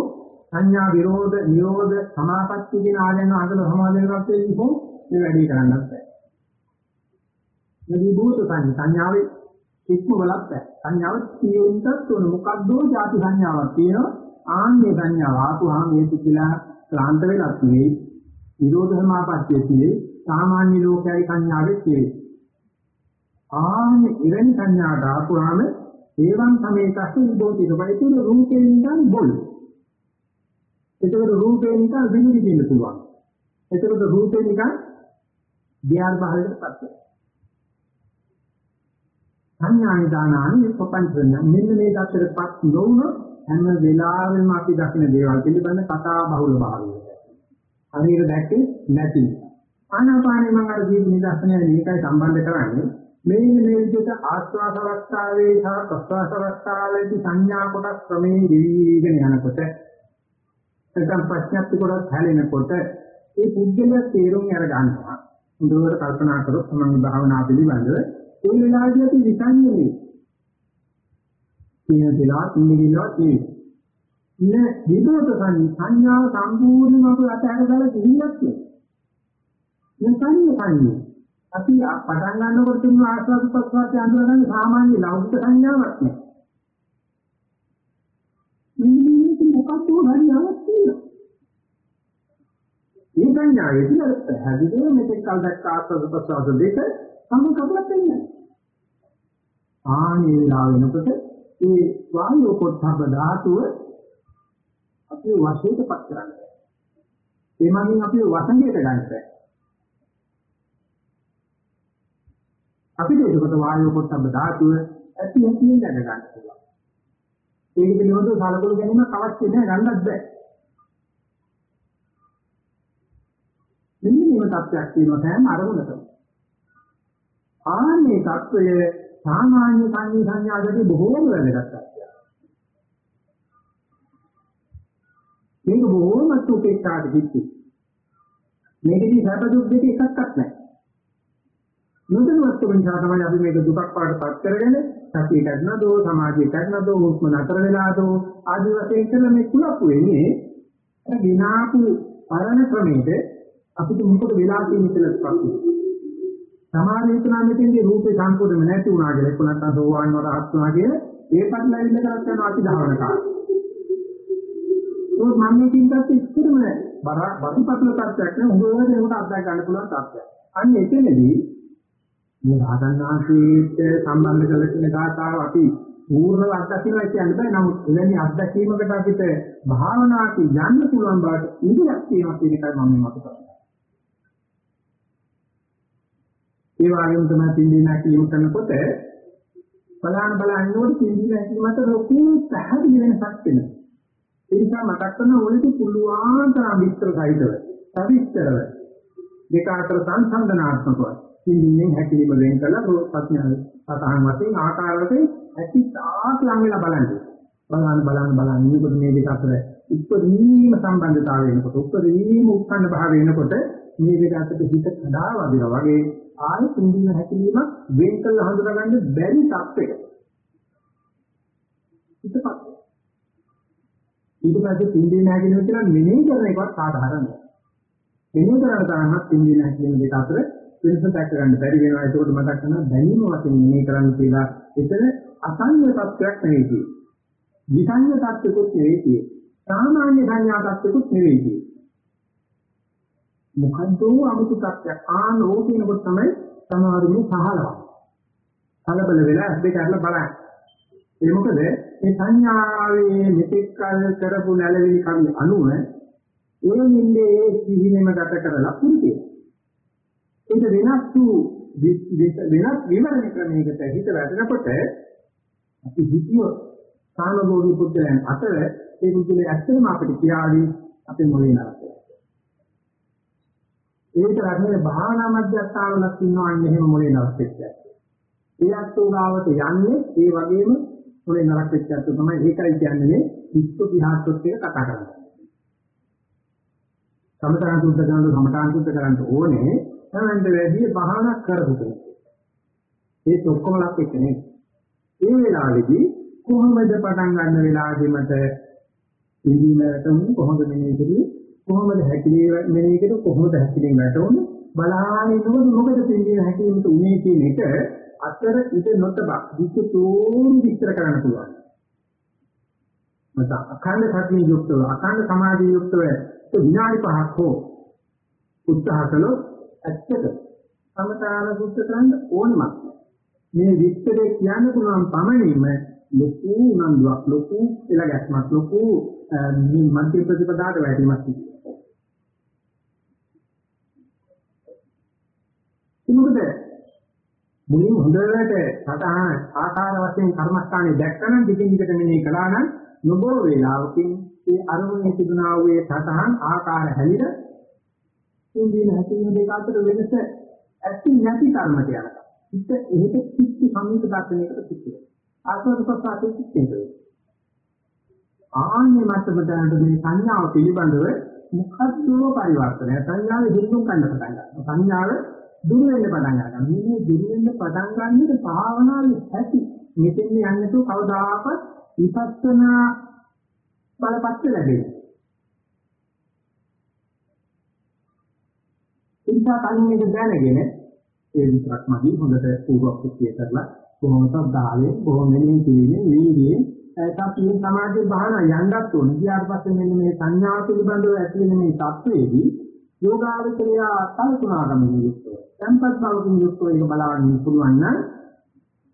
සංඥා විරෝධ නිරෝධ සමාපatti කියන ආයන අගල සමාදේකත් වෙන්නේ කොහොම මේ වැඩේ කරන්නත් බෑ. විභූත සංඥාවේ ඉක්ම බලක් නැහැ. සංඥාව තියෙන්නත් උන මොකද්දෝ ಜಾති සංඥාවක් තියෙනවා. ආන්නේ සංඥාව ආපුවාම මේ පිළිලා ක්ලාන්ත වෙලක් නෙවෙයි. නිරෝධ සමාපත්තිය තියෙයි. සාමාන්‍ය ලෝකයේ සංඥාවේ තියෙයි. ආන්නේ ඉරෙන් සංඥාට ආපුවාම ඒවන් සමේතස්ස විභූති රූපේ රූපේ නිකන් බොල්. ඒකවල රූපේ නිකන් විනිවිදින්න පුළුවන්. ඒකවල රූපේ නිකන් ධ්‍යාන භාවයකටපත් වෙනවා. සංඥානි දානානි ප්‍රපංචන මෙන්න මේ தත්තරපත් නොවුනොත් හැම වෙලාවෙම අපි දකින දේවල් පිළිබඳ කතා බහුල භාවය. හරියට දැක්කේ නැති. ආනාපානෙ මම අර දීපු නිදර්ශනය මේකයි සම්බන්ධ කරන්නේ. මේ මේ විදිහට ආස්වාද අවස්ථාවේ සහ ප්‍රස්වාස අවස්ථාවේදී සංඥා කොටස් ක්‍රමයෙන් දිවිගෙන යනකොට නැත්නම් ප්‍රඥප්ති කොටස් හැලෙනකොට ඒ පුද්ගලයා තේරුම් අර ගන්නවා. හොඳට කල්පනා කරොත් සමන් භාවනා පිළිබඳව ඒ වෙලාවේදී අපි විසන්නේ කියන දලා ඉන්නේනවා කියන්නේ. ඉන්න විදෝත සංඥාව සම්පූර්ණයෙන්ම අපි අතහැර දාලා කිහිල්ලක් තියෙනවා. මේ සංඥා අපි පටන් ගන්නකොට තියෙන ආස්වාද ප්‍රසවාසය අඳුරගන්න සාමාන්‍ය ලෞකික සංඥාවක් නෑ. මේක මොකක්ද හරියාවක් තියෙනවා. මේ සංඥාවේ තියෙන පැහැදිලිව මෙතෙක් කල් දැක්ක ආස්වාද ප්‍රසවාස දෙක සම්ම කපලක් වෙන්නේ. ආනේ වෙලාව වෙනකොට ඒ වායු පොට්ටබ්බ ධාතුව අපේ වශයෙන්පත් කරන්න. ඒ මගින් අපි වසංගයට ගන්න බෑ. අපිට ඒකට වායු පොට්ටබ්බ ධාතුව ඇති ඇතිෙන් දැන ගන්න පුළුවන්. ඒක පිළිබඳව සාකච්ඡා ගැනීම අවශ්‍ය නැහැ ගන්නත් බෑ. මෙන්න මේ තත්ත්වයක් තියෙනවා සෑම අරමුණකම. ආන්නේ தত্ত্বය සාමාන්‍ය සංඥා සංඥාදී බොහෝම වැදගත් අත්දැකීමක්. මේක බොහෝම උපේක්ෂාට කිච්චි. මේකදී සැප දුක් දෙක එකක්වත් නැහැ. නොදැනුවත්කම නිසා තමයි අපි මේක දුකක් පාටපත් කරගෙන සතිය ගන්න දෝ සමාධිය ගන්න දෝ හුස්ම නතර වෙලා දෝ ආදි වශයෙන් කරන මේ කුලප්පු වෙන්නේ අර විනාපු පරණ ක්‍රමයේ අපිට මොකද වෙලා තියෙන්නේ කියලා ස්පර්ශ සමාධිය හිතනා මෙතෙන්දී රූපේ සම්පූර්ණම නැති වුණා කියලා එක්ක නැත්නම් සෝවාන් වල හත් වුණා කියලා ඒකත් ලැබිල්ල කරත් යනවා අපි ධාවන කාලේ. ඒක මම මේකින්වත් ඉස්සරම බර බතුපත්ල තත්ත්වයක් නේ උගෝද ඒකට අත්දැක ගන්න පුළුවන් තත්ත්වයක්. අන්න එතනදී මේ ආගන්නාසීට සම්බන්ධ කරලා තියෙන ගාථාව අපි පූර්ණව අත්දැකීමයි කියන්න බෑ. නමුත් එවැනි අත්දැකීමකට අපිට භාවනාවට යන්න පුළුවන් බවට ඉදිරියක් තියෙනවා කියන එකයි මම මේ මතක කරන්නේ. ඒ වගේම තමයි පින්දින හැකීම කරනකොට බලන්න බලන්න ඕනේ පින්දින හැකීමට ලොකු පැහැදිලි වෙනසක් වෙනවා. ඒ නිසා මතක් කරන ඕනෙට පුළුවන් තරම් විස්තර සහිතව, සවිස්තරව දෙක අතර සංසන්දනාත්මකව සිහියෙන් හැකීම වෙන් කළා ප්‍රඥාව සතහන් වශයෙන් ආකාර වශයෙන් ඇති තාක් ලං වෙලා බලන්නේ. බලන්න බලන්න බලන්න මේකට මේ දෙක අතර උපදීම සම්බන්ධතාවය වෙනකොට උපදීම උත්පන්න භාවය වෙනකොට මේ දෙක අතර හිත කඩා වදිනවා වගේ ආයෙ පින්දීම හැකීම වෙන් කළ හඳුනගන්න බැරි තත්ත්වයක. හිතපත්. ඊට පස්සේ පින්දීම හැකීම කියලා මෙනෙහි කරන එකවත් සාධාරණයි. මෙනෙහි කරන තරමත් පින්දීම හැකීම දෙක අතර වෙනස දැක ගන්න බැරි වෙනවා ඒකට මතක් කරනවා දැනීම වශයෙන් මෙහෙ කරන්න කියලා එතන අසංය තත්වයක් නෙවෙයි කියන්නේ. විසංය තත්වකුත් නෙවෙයි කියන්නේ. සාමාන්‍ය සංඥා තත්වකුත් නෙවෙයි කියන්නේ. මොකද්ද අමුතු තත්වයක් ආන ඕකිනකොට තමයි සමහරුනේ සහලවා. කලබල වෙලා ඇස් දෙක අරලා බලන්න. ඒ මොකද මේ සංඥාවේ මෙතෙක් කල කරපු නැලවිලි කර්ම අනුව ඒ නිින්දේ සිහිනෙම ගත කරලා පුරුතියි. ඒක වෙනස් වූ වෙනස් විවරණ ක්‍රමයකට හිත වැටෙනකොට අපි හිතියොත් සානභෝගී පුද්ගලයන් අතර ඒ පුද්ගලයා ඇත්තම අපිට කියාවි අපේ මොලේ නරකයි. ඒක රැගෙන භාවනා මධ්‍යස්ථානවලත් ඉන්නවන්නේ එහෙම මොලේ නරක වෙච්ච. ඒ අත්ෝගාවට යන්නේ ඒ වගේම මොලේ නරක වෙච්ච අත්තු තමයි ඒකයි කියන්නේ මේ විස්තු විහාරත්වයට කතා කරන්නේ. සමතන සුද්ධ කරන සමතාන් සුද්ධ කරන්න ඕනේ තමන්ට වැඩි බහනක් කරපු කෙනෙක්. ඒත් ඔක්කොම ලක් එක්ක නේ. ඒ වෙලාවේදී කොහොමද පටන් ගන්න වෙලාවේදී මට ඉඳීමටම කොහොමද මෙනෙහි කරුවේ කොහොමද හැකිලේ මෙනෙහි කරුවේ කොහොමද හැකිලේ වැටුනේ බලාගෙන ඉන්නකොට මොකද පිළිගෙන හැකිලීමට උනේ කියන එක අතර ඉත නොතබ විසුතෝන් විස්තර කරන්න පුළුවන්. මත අඛණ්ඩ සතිය යුක්තව අඛණ්ඩ සමාධිය යුක්තව විනාඩි පහක් හෝ උත්සාහ කළොත් ඇත්තට සමතාන සුද්ධ කරන්න ඕනමක් මේ විස්තරේ කියන්න පුළුවන් පමණින්ම ලොකු උනන්දුවක් ලොකු එලගැස්මක් ලොකු මේ මධ්‍ය ප්‍රතිපදාට වැටීමක් තිබෙනවා. මොකද මුලින් හොඳට සතහන ආකාර වශයෙන් කර්මස්ථානේ දැක්කනම් දිගින් දිගට මෙනේ කළා නම් නොබෝ වේලාවකින් ඒ අරමුණේ තිබුණා වූ සතහන් ආකාර හැලිලා ඉන්දියන හැකීම දෙක අතර වෙනස ඇති නැති කර්මට යනවා. ඉත එහෙට කිසි සමීප දර්ශනයකට පිටු. ආස්වාද ප්‍රසආතේ පිටේ. ආන්නේ මතකදන්ට මේ සංඥාව පිළිබඳව මොකද්ද පරිවර්තනය සංඥාවේ හිතුම් ගන්න පටන් ගන්නවා. සංඥාව දුර වෙන්න පටන් ගන්නවා. මේ දුර වෙන්න පටන් ගන්නකොට භාවනාවේ ඇති මෙතෙන් යන්නේ තෝ කවදාකවත් විපස්සනා බලපත් ලැබෙන්නේ. ඉන්සා කන්නේ දැනගෙන ඒ විතරක් මදි හොඳට පූර්වකෘතිය කරලා කොහොමද සද්ධාවේ බොහොම මෙනෙහි කිරීමේ වීර්යයේ සතිය සමාධිය භාවනා යන්නත් ඕන. ඊට පස්සේ මෙන්න මේ සංඥා පිළිබඳව ඇති වෙන මේ தത്വෙදී යෝගාවචරය කල්පනා කරමින් tempat බවකින් යුක්තව ඒක බලවන්න පුළුවන් නම්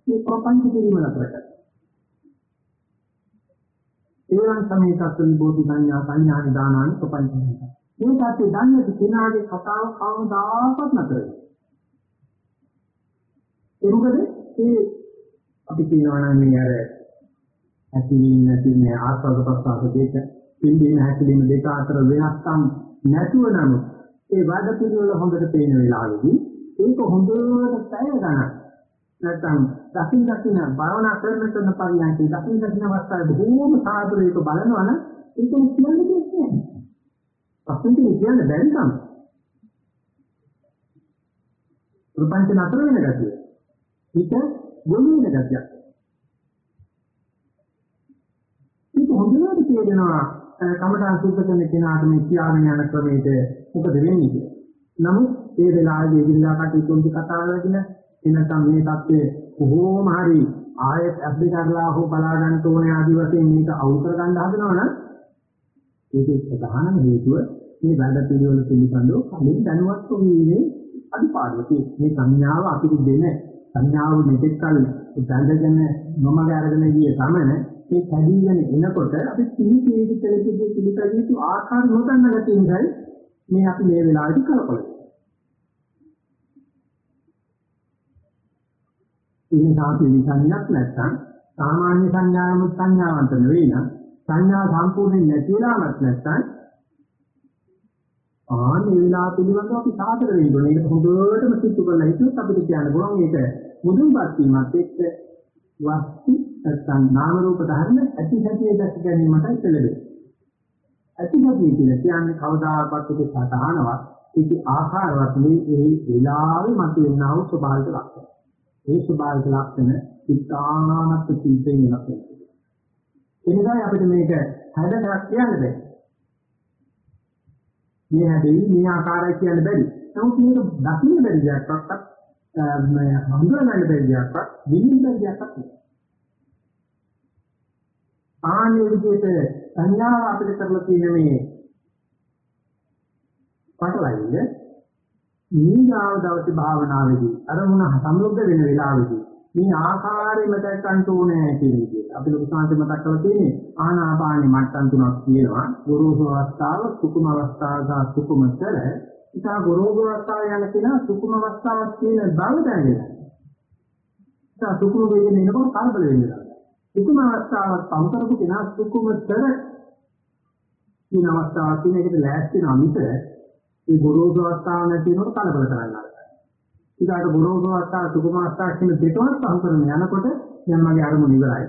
මේ ප්‍රපංච කිරීම නතරට. ඒවන් සමේතස්සන් බෝධි සංඥා සංඥා නිදානානි ප්‍රපංච සංඥා මේ සත්‍ය දන්නේ කෙනාගේ කතාව කවදාකවත් නැතර ඒ මොකද ඒ අපි කියනවා නම් මේ අර ඇතිවීම නැතිවීම ආස්වාද ප්‍රසආස දෙක පිළිදීන හැකලීම දෙක අතර වෙනස්කම් නැතුව නමුත් ඒ වාද පිළිවෙල හොඳට පේන වෙලාවෙදී ඒක හොඳට පැය ගන්න නැත්නම් දකින් දකින් භාවනා කරන කරන පරියන්කේ දකින් දකින් අවස්ථාවේ බොහෝම සාධුරයක බලනවනම් ඒක කියන්නේ දෙයක් නෑ. අපිට කියන්න බැරි තමයි. ප්‍රපංච නතර වෙන ගතිය. හිත ගොනු වෙන ගතියක්. ඒක හොඳට තේරෙනවා කමඨාන් සුද්ධ කරන කෙනාට මේ කියාගෙන යන ක්‍රමයේද මොකද වෙන්නේ කියලා. නමුත් ඒ වෙලාවේ ඉදිරියට කටයුතු කතා කරගෙන එනකම් මේ தත්ත්වයේ කොහොම හරි ආයෙත් අධි කරලා හෝ බලා ගන්න ඕනේ ආදි වශයෙන් මේක අවුල් කර ගන්න හදනවනම් ඒකේ ප්‍රධානම හේතුව මේ වැඩ පිළිවෙල පිළිබඳව කලින් දැනුවත් වීමේ අඩුපාඩුව. මේ සංඥාව අපිට දෙන සංඥාව මෙතෙක්කල් දැඳගෙන නොමග අරගෙන ගිය සමන මේ කැදීගෙන එනකොට අපි පිළිපේද කෙලෙකදී පිළිපැදිතු ආකාර නොදන්න ගැටින්දයි මේ අපි මේ වෙලාවේදී කලකොල. ඉතින් සාපේලි සංඥාවක් නැත්නම් සාමාන්‍ය සංඥාවම සංඥාවන්ත නෙවෙයි නම් සංඥා සම්පූර්ණයෙන් නැතිලාමත් නැත්නම් ආන්නේ වෙලාව පිළිබඳව අපි සාතර වෙන්න ඕනේ. ඒක හොඳටම සිද්ධ කරලා හිතුවොත් අපිට කියන්න පුළුවන් ඒක මුදුන්පත් වීමත් එක්ක වස්තු නැත්නම් නාම රූප ධර්ම ඇති සැටිය දැක ගැනීමට පෙළඹෙනවා. ඇති සැටිය කියලා කියන්නේ කවදාකවත් ඒක සතහනවත් ඒක ආහාරවත් මේ ඒ වෙලාවේ මතුවෙනා වූ ස්වභාවික ලක්ෂණ. ඒ ස්වභාවික ලක්ෂණ ඉතාමත් සිද්ධ වෙන ලක්ෂණ. එනිසා අපිට මේක හැදටක් කියන්න බෑ. මේ හැදෙයි මේ ආකාරය කියන්න බැරි. නමුත් මේක දකින්න බැරි දෙයක්වත් මේ හඳුනගන්න බැරි දෙයක්වත් විඳින්න බැරි දෙයක්වත් නෙවෙයි. ආන්නේ විදිහට සංඥාව අපිට කරලා තියෙන මේ පටලයිද නීගාව දවසේ භාවනාවේදී අරමුණ සම්මුද්ධ වෙන වෙලාවේදී මේ ආකාරයෙන්ම දැක්කන්ට ඕනේ කියන විදිහට. අපි ලොකු සාන්ත මතක් කරලා තියෙන්නේ ආනාපානෙ මට්ටම් තුනක් තියෙනවා. ගුරුසු අවස්ථාව, සුකුම අවස්ථාව සහ සුකුමතර. ඉතින් ගුරුසු අවස්ථාව යන කෙනා සුකුම අවස්ථාවක් කියන බව දැනගෙන. ඉතින් සුකුම වේගෙන එනකොට කලබල වෙනවා. සුකුම අවස්ථාවක් පවතරපු කෙනා සුකුමතර කියන අවස්ථාවක් කියන එකට ලෑස්ති වෙන අමිත ඒ ගුරුසු අවස්ථාව නැති වෙනකොට කලබල කරනවා. ඊට ගුරුවරු අවස්ථාව සුකුම අවස්ථාව කියන දෙකම පහු කරන යනකොට දැන් මගේ අරමුණ ඉවරයි.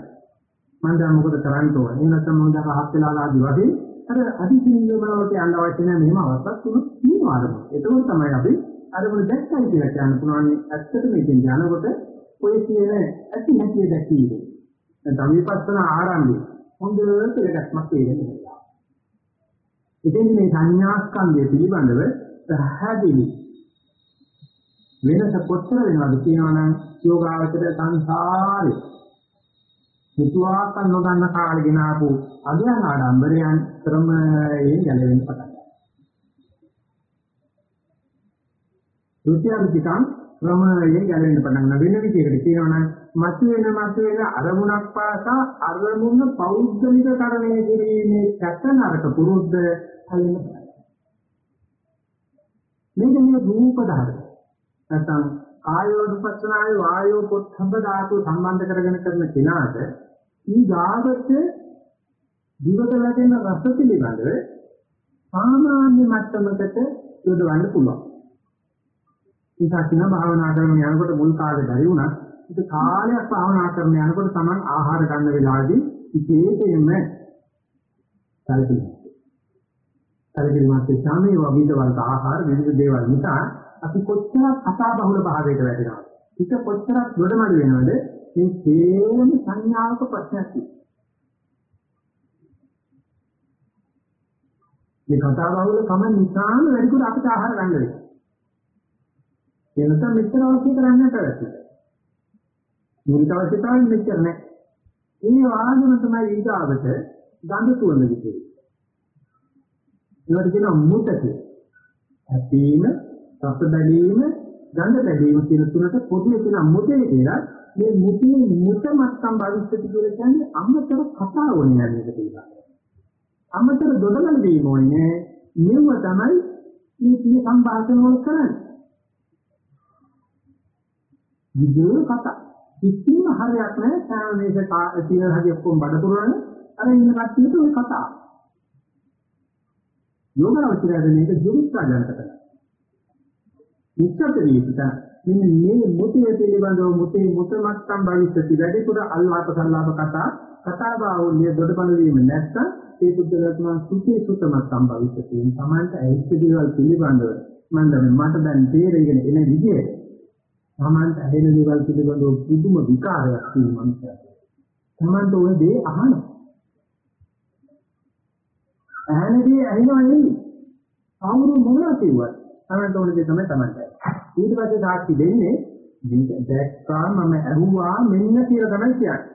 මම දැන් මොකද කරන්න ඕනේ? එහෙම නැත්නම් මම දැන් රහත් වෙලා ආදි වශයෙන් අර අධිසිංහවලට යන්න අවශ්‍ය නැහැ මෙහෙම අවස්ථාවක් තුනක් තියෙනවා අරමුණ. ඒකෝන් තමයි අපි අරමුණ දැක්කයි කියලා කියන්න පුළුවන්. ඇත්තටම මේකෙන් යනකොට ඔය කියන ඇති නැති දැකීම. නැත්නම් විපස්සනා ආරම්භය හොඳට දෙකක්මක් තේරෙනවා. ඉතින් මේ සංඥා ස්කන්ධය පිළිබඳව පැහැදිලි වෙනස කොච්චර වෙනවද කියනවනම් යෝගාවචර සංසාරේ හිතුවාකන් නොගන්න කාලේ ගෙන ආපු අගයන් ආඩම්බරයන් ක්‍රමයෙන් ගැලවෙන්න පටන් ගන්නවා. ෘත්‍යන්තිකං ක්‍රමයෙන් ගැලවෙන්න පටන් ගන්න වෙන විදිහකට කියනවනම් මතුවෙන මතුවෙන අරමුණක් පාසා අරමුණ පෞද්ගලික කරණය කිරීමේ සැකනරක පුරුද්ද හලින්න පටන් ගන්නවා. මේක මේ රූප ධර්ම නැත්නම් ආයෝනුපස්සනාවේ වායෝ පොත්හඹ ධාතු සම්බන්ධ කරගෙන කරන කෙනාට මේ ධාතක දිවට වැටෙන රස පිළිබඳව සාමාන්‍ය මට්ටමකට යොදවන්න පුළුවන්. ඒක කියන භාවනා කරන යනකොට මුල් කාලේ බැරි වුණා. ඒක කාලයක් භාවනා කරන යනකොට Taman ආහාර ගන්න වෙලාවේදී විශේෂයෙන්ම සැලකිලි. සැලකිලිමත් සාමයේ වවිදවන්ත ආහාර විවිධ දේවල් නිසා අපි කොච්චරක් කතා බහුල භාවයකට වැටෙනවද? හිත කොච්චරක් ගොඩමඩ වෙනවද? මේ තේම සංඥාවක ප්‍රශ්නයක් මේ කතා බහුල කම නිසාම වැඩිපුර අපිට ආහාර ගන්න වෙනවා. ඒ නිසා මෙච්චර අවශ්‍ය කරන්නේ නැහැ. මූලික අවශ්‍යතාවය මෙච්චර නැහැ. ඒ වාදන තමයි ඊගාවට ගඳ සුවඳ විදිහේ. ඒවට කියනවා මුතක. ඇපීම රස බැලීම, ගඳ බැලීම කියන තුනට පොදුවේ තියෙන මුතේ කියලා මේ මුතේ මුත මත්තම් භවිෂ්‍යති කියලා කියන්නේ අමතර කතා වුණේ යන්නේ කියලා. අමතර දොඩමල් වීම ඕනේ මෙව තමයි මේ තියෙන සම්භාෂණ වල කරන්නේ. විදුල කතා. කිසිම හරයක් නැහැ සාමනේක තියෙන හැටි ඔක්කොම බඩ පුරවන අර ඉන්න කට්ටියට ඔය කතා. යෝගාවචරයෙන් මේක ජීවිත ගන්න කරනවා. නිස්සද්ද විදිහට මෙන්න මේ මුතිය පිළිබඳව මුති මුතමත්තම් භවිෂති වැඩිපුර අල්ලාප සල්ලාප කතා කතා බාහුල්‍ය දොඩබල වීම නැත්නම් ඒ බුද්ධරත්න සුති සුතමත්තම් භවිෂති තමන්ට ඇහිච්ච දේවල් පිළිබඳව මම දැන් මට දැන් තේරෙගෙන එන විදිහට තමන්ට ඇහෙන දේවල් පිළිබඳව පුදුම විකාරයක් තියෙනවා තමන්ට ওই දේ අහනවා ඇහෙනදී ඇහෙනවා නෙවෙයි කවුරු මොනවා කිව්වත් තමන්ට ඕන දේ තමයි තමන්ට ඊට පස්සේ සාක්ෂි දෙන්නේ දැක්කා මම ඇහුවා මෙන්න කියලා තමයි කියන්නේ.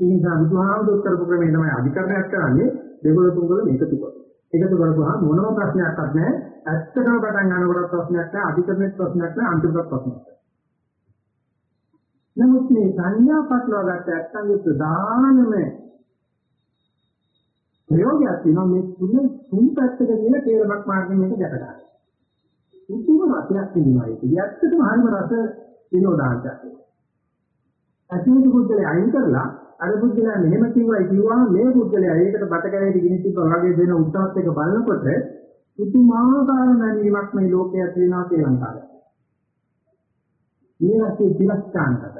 ඒ නිසා බුදුහාමුදුරුවෝ කරපු ක්‍රමය තමයි අධිකරණයක් කරන්නේ දෙගොල්ල තුන්ගොල්ල එකතු කරලා. එකතු කරපුවාම මොනම ප්‍රශ්නයක්වත් නැහැ. ඇත්තටම පටන් ගන්නකොට ප්‍රශ්නයක් නැහැ. අධිකරණෙත් ප්‍රශ්නයක් නැහැ. අන්තිමට ප්‍රශ්නයක් නැහැ. නමුත් මේ සංඥා පටලවා ගත්ත ඇත්තන්ගේ ප්‍රධානම ප්‍රයෝගයක් තියෙනවා මේ තුන තුන් පැත්තක තියෙන තේරමක් මාර්ගෙන් මේක දැක ගන්න. උතුම් රසයක් තිබුණා ඒක. ඇත්තටම හරිම රස විනෝදාංශයක්. ඇතුළත බුද්ධලේ අයින් කරලා අර බුද්ධලා මෙහෙම කිව්වයි කිව්වා මේ බුද්ධලේ ඒකට බත කැලේට ගිනි තිබ්බා වගේ දෙන උත්සාහත් එක බලනකොට උතුමාකාර නැණීමක් මේ ලෝකයේ තියෙනවා කියලා හිතාගන්න. මේ රසයේ තිලස්කානකට.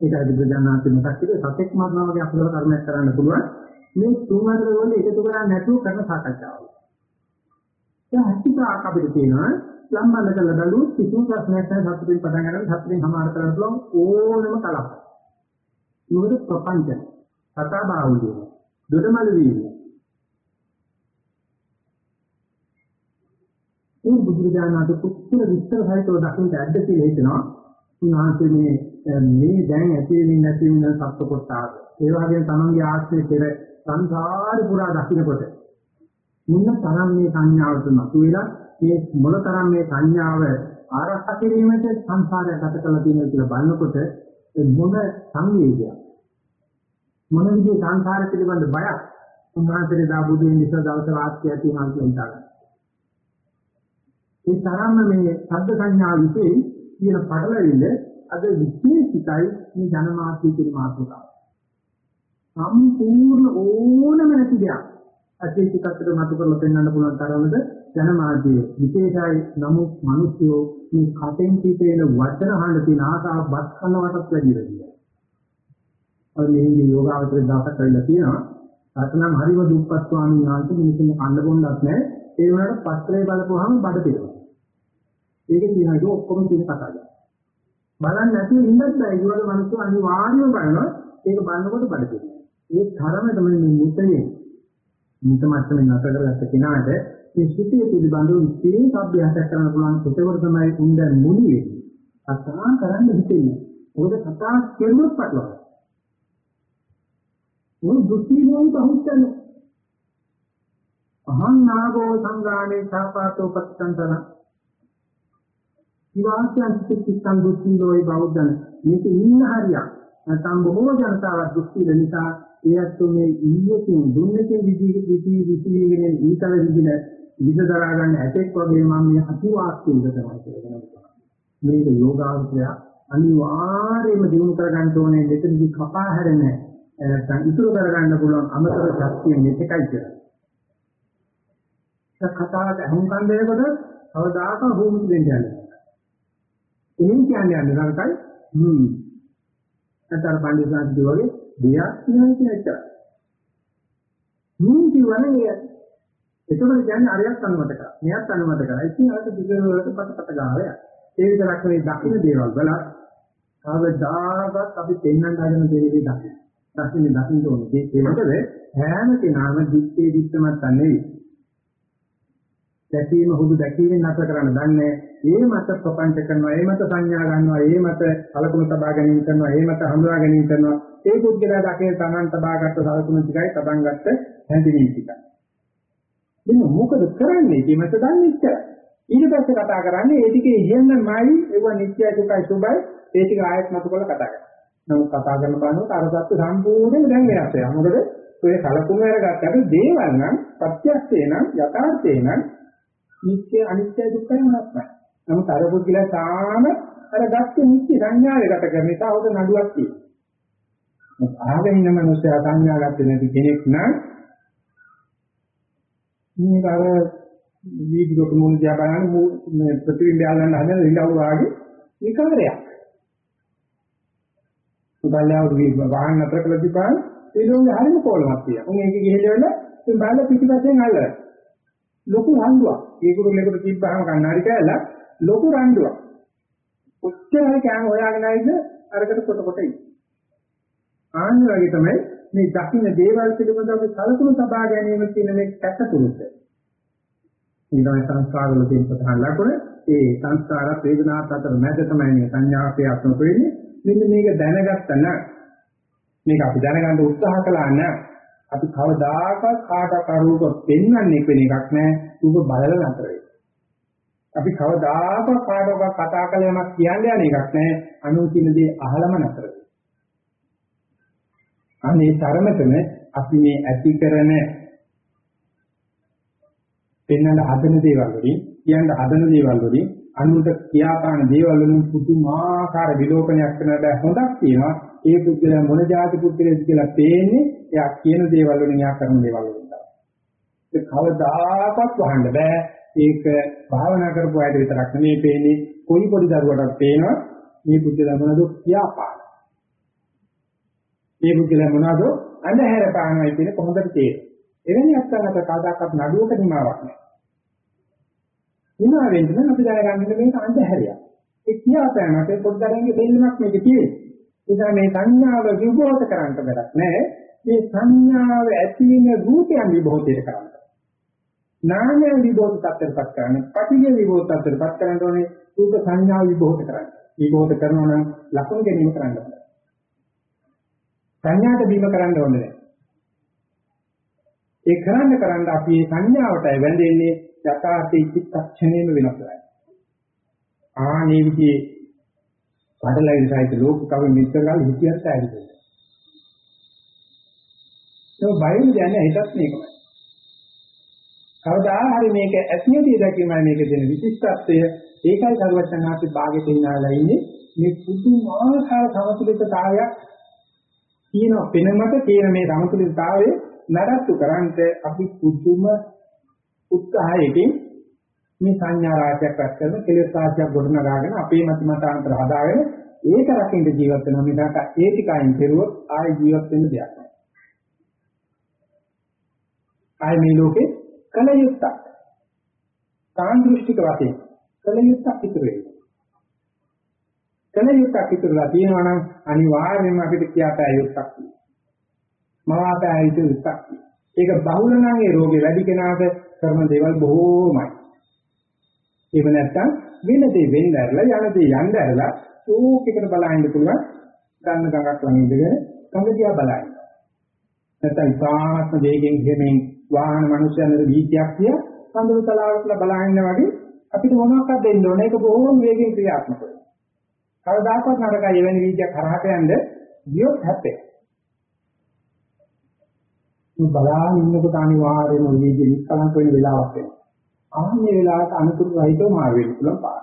ඒකයි බුදුදහමේ මතක් කළේ සතෙක් මරනවා වගේ අකුසල කර්මයක් කරන්න පුළුවන්. මේ තුන් හතර වල එකතු කරන්නේ නැතුව කරන සාකච්ඡාවක්. දැන් හිතාක අපිට තියෙනවා සම්බන්ධ කරලා බලුවොත් කිසිම ප්‍රශ්නයක් නැහැ සතුටින් පටන් ගන්න සතුටින් සමාන කරන්න පුළුවන් ඕනම කලක්. මොකද ප්‍රපංච කතා බාහුල්‍ය දොඩමළු වීම. ඒ බුදුරජාණන් පුත්‍ර විස්තර සහිතව දකින්න ඇද්ද කියලා හිතනවා. උන්වහන්සේ මේ මේ දැන් ඇති වෙමින් නැති වෙන සත්‍ය කොටස. ඒ වගේම තමන්ගේ ආශ්‍රය පෙර සංසාර පුරා දකින්නකොට මුන්න තරම් මේ සංඥාවට මතුවලා මේ මොනතරම් මේ සංඥාව ආරක්ෂා කිරීමට සංසාරය ගත කරලා තියෙනවා කියලා බලනකොට මොන සංවේගයක් මොන විදිහේ සංසාර පිළිබඳ බයක් උන්වහන්සේ දා බුදු වෙන නිසා දවස වාක්‍යය තියෙනවා කියලා හිතනවා. ඒ තරම්ම මේ සද්ද සංඥා විශේෂ කියන පටලවිල්ල අද විශේෂිතයි මේ ජනමාත්‍ය කියන මාතෘකාව. සම්පූර්ණ ඕනම නැති දෙයක් අධිෂ්ඨිතකට මතු කරලා පෙන්වන්න පුළුවන් තරමද ජනමාධ්‍ය විශේෂයි නමුත් මිනිස්සු මේ කටෙන් පිටේන වචන අහන්න තියෙන ආසාව බත් කරනවටත් වැඩි වෙනවා. අර මේ යෝගාවතර දාපක් කරලා තියෙනවා. අතනම් හරිම දුප්පත් ස්වාමීන් වහන්සේ මිනිස්සුන් කන්න බොන්නත් නැහැ. ඒ වුණාට පත්‍රේ බලපුවාම බඩ පිරෙනවා. ඒක කියනවා ඒක ඔක්කොම කියන කතාවක්. බලන්න නැතුව ඉන්නත් බෑ. ඒ වගේ මිනිස්සු අනිවාර්යයෙන්ම බලනවා. ඒක බලනකොට බඩ පිරෙනවා. ඒ තරමට මේ මුතේ මුත මට්ටමේ නැතර කරගත්ත කෙනාට මේ සුතිය පිළිබඳව විශේෂ අභ්‍යාසයක් කරන්න පුළුවන් කොටවර තමයි උන්ද මුළු වෙන්නේ. කතා කරන්න හිතෙන්නේ. මොකද කතා කෙරුවොත් පටලවා. මොන දුක්ඛිනෝයි බහුත්තන. අහං නාගෝ සංගාණේ සාපාතෝ පත්තන්තන. විවාසයන් සිත්තිස්සන් දුක්ඛිනෝයි බෞද්ධන. මේක ඉන්න හරියක්. නැත්නම් බොහෝ ජනතාවක් දුක්ඛින නිසා එයත් මේ ඉන්දියකින් දුන්නකින් විදි විදි විදිගෙන ඊතල විදින විද දරා ගන්න ඇතෙක් වගේ මම මේ අතිවාක්‍යෙ ඉඳ තමයි කියනවා. මේක යෝගාවචරය අනිවාර්යයෙන්ම දිනු කර ගන්න ඕනේ මෙතනදි කපා හැරෙන නැත්නම් ඉතුරු කර ගන්න පුළුවන් අමතර ශක්තිය මෙතකයි කියලා. ඒ කතාවට අහුම්කම් දෙනකොට කවදාක භූමික දෙන්න යන්නේ. එහෙන් කියන්නේ යන්නේ නරකයි. හ්ම්. අතර පඬිසාන්ති වගේ දෙයක් කියනවා කියන එක. හ්ම් කියවනේ ඒකවල කියන්නේ අරයක් අනුමත කරා. මෙයක් අනුමත කරා. ඉතින් අර දිගවලට පතපත ගාවේ. ඒ විතරක් නෙවෙයි දකින්න දේවල් වල කවදාවත් අපි පෙන්වන්න හදන දේ දකින්න. දකින්න දකින්න ඕනේ. ඒ මොකද හැම කෙනාම දිත්තේ දිත්තමත් නෙවෙයි. දැකීම හුදු දැකීමෙන් නැතර කරන්න දන්නේ. ඒ මත ප්‍රපංච කරනවා, ඒ මත සංඥා ගන්නවා, ඒ මත කලකුණු තබා ගැනීම කරනවා, ඒ මත හඳුනා ගැනීම කරනවා. ඒ පුද්ගලයා දකින තමන් තබාගත්ත සලකුණු ටිකයි තබන් ගත්ත හැඳිනීම් ටිකයි. මෙන්න මොකද කරන්නේ කියමත දන්නේ ඉච්චර. ඊට පස්සේ කතා කරන්නේ ඒ ටිකේ ඉහෙන්නමයි ඒව නිත්‍යයි සුඛයි සුබයි ඒ ටික ආයත් මත කරලා කතා කරනවා. නමුත් කතා කරන බානොත් අර සත්‍ය සම්පූර්ණයෙන් දැන් වෙනස් වෙනවා. මොකද ඔය කලකුණු වලගත්තට දේවල් නම් ප්‍රත්‍යක්ෂේ නම් යථාර්ථේ නම් නිත්‍ය අනිත්‍ය දුක්ඛය මොනවත් නැහැ. නමුත් අර පුද්ගලයා තාම අර ගත්ත නිත්‍ය සංඥාවේ ගත කරන නිසා උද නඩුවක් තියෙනවා. ආගෙන ඉන්න මිනිස්සයා සංඥා ගත්තේ නැති කෙනෙක් නම් මේක අර වීඩියෝක මුල් දිහා බලන මේ ප්‍රතිබිම්බය අල්ලන්න හදන ඉලව් වාගේ විකාරයක්. උගල්ලාවු වාහන නතර කළ තිබාන ඒ ලෝකෙ හරිම කොලමක් තියෙනවා. උන් ඒක ගිහිල්ලා ඉතින් බලලා පිටිපස්සෙන් අල්ලලා. ලොකු රණ්ඩුවක්. ඒ කුරුල්ලෙකුට තිබ්බහම කන්නාඩි කෑල්ල ලොකු රණ්ඩුවක්. කොච්චර හරි කෑම හොයාගෙන ආයිද අරකට කොට කොට ඉන්නේ. ආන්න වගේ තමයි මේ දකින්න දේවල් පිළිබඳව අපි සලකුණු තබා ගැනීම කියන මේ කැටතුරුත්. ඊළඟ සංස්කාරවල තියෙන ප්‍රධාන ලක්ෂණ ඒ සංස්කාර වේදනාත් අතර මැද තමයි මේ සංඥා ක්‍රියාත්මක වෙන්නේ. මෙන්න මේක දැනගත්තා නම් මේක අපි දැනගන්න උත්සාහ කළා නම් අපි කවදාකවත් කාටවත් අරූප පෙන්වන්නේ වෙන එකක් නෑ රූප බලලා නතර වෙයි. අපි කවදාකවත් කාටවත් කතා කළ යමක් කියන්නේ යන එකක් නෑ අනුකින දේ අහලම නතර වෙයි. අනේ තරමටම අපි මේ ඇති කරන පෙන්වන්න හදන දේවල් වලින් කියන්න හදන දේවල් වලින් අනුන්ට කියාපාන දේවල් වලින් පුදුමාකාර විලෝපනයක් කරන බෑ හොඳක් තියෙනවා ඒ පුද්ගලයා මොන જાති පුද්ගලයෙක්ද කියලා පේන්නේ එයා කියන දේවල් වලින් එයා කරන දේවල් වලින් තමයි ඒක කවදාකවත් වහන්න බෑ ඒක භාවනා කරපු අයට විතරක් නෙමෙයි පේන්නේ කොයි පොඩි දරුවටත් පේනවා මේ පුද්ගලයා මොනවද කියාපාන මේ පුද්ගලයා මොනවද අඳුර පානයි කියන කොහොමද තේරෙන්නේ එවැනි අත්දැකීමකට කවදාකවත් නඩුවක නිමාවක් නැහැ. නිමා වෙන්න නම් අපි දැනගන්න මේක අන්ධහැරියක්. ඒ කියාපෑමට පොඩ්ඩරන්ගේ දෙන්නක් මේක තියෙන්නේ. ඒ මේ සංඥාව විභෝත කරන්න බැලක් නැහැ. මේ සංඥාව ඇති වෙන රූපයන් විභෝතයට කරන්න. නාමය විභෝත tattරපත් කරන්න. පටිඝ විභෝත tattරපත් කරන්න ඕනේ රූප සංඥාව විභෝත කරන්න. විභෝත කරනවා නම් ලකුණු ගැනීම කරන්න ඕනේ. සංඥාට බීම කරන්න ඕනේ ඒ කරන්න කරන්න අපි මේ සංඥාවටයි වැඳෙන්නේ යථාර්ථයේ චිත්තක්ෂණයම වෙනස් වෙනවා. ආනේ විදිහේ පඩලයින් සහිත ලෝක කවි මිත්‍රගල් හිතියත් ඇවිල්ලා. ඒ බයින් කියන්නේ හිතත් මේකමයි. කවදා හරි මේක ඇත්මියදී දැකීමයි මේක දෙන විශිෂ්ටත්වය ඒකයි සරුවචනාති භාගෙට ඉන්නාලා ඉන්නේ මේ පුදුමාකාර සමතුලිතතාවයක් තියෙනවා පෙනමත තියෙන මේ සමතුලිතතාවයේ නඩත්තු කරන්ට අපි පුදුම උත්සාහයකින් මේ සංඥා රාශියක් රැස් කරන කෙලෙස් රාශියක් ගොඩනගාගෙන අපේ මත මතාන්තර හදාගෙන ඒක රකින්න ජීවත් වෙනවා මිසක් ඒ ටිකයින් කෙරුවොත් ආය ජීවත් වෙන්න දෙයක් නැහැ. ආය මේ ලෝකේ කල යුක්තක්. සාන්දෘෂ්ටික වශයෙන් කල යුක්තක් ඉතුරු වෙනවා. කල යුක්තක් ඉතුරුලා තියෙනවා නම් අනිවාර්යයෙන්ම අපිට කියාපෑ යුක්තක් තියෙනවා. මවාපෑ යුතු යුක්තක් තියෙනවා. ඒක බහුල නම් ඒ රෝගේ වැඩි කෙනාට කරන දේවල් බොහෝමයි. එහෙම නැත්නම් වෙන දේ වෙන්න ඇරලා යන දේ යන්න ඇරලා ඕකෙකට බලහින්න පුළුවන් ගන්න ගඟක් ළඟ ඉඳගෙන ගඟ දිහා බලන්න. නැත්නම් ඉතාමත්ම වේගෙන් ගෙමින් වාහන මිනිස්යන්ට වීතියක් කිය සඳුරු තලාවට බලහින්න වගේ අපිට මොනවක්ද දෙන්න ඕනේ ඒක බොහෝම වේගෙන් ක්‍රියාත්මක වෙනවා. කවදාකවත් නරකයි එවැනි වීදියක් කරහට යන්න ගියොත් හැප්පේ. මේ බලාගෙන ඉන්නකොට අනිවාර්යයෙන්ම මේ විදිහේ නිස්කලංක වෙන වෙලාවක් එනවා. ආන්නේ වෙලාවට අනුතුරු රහිතව මාරු වෙන්න පුළුවන් පාර.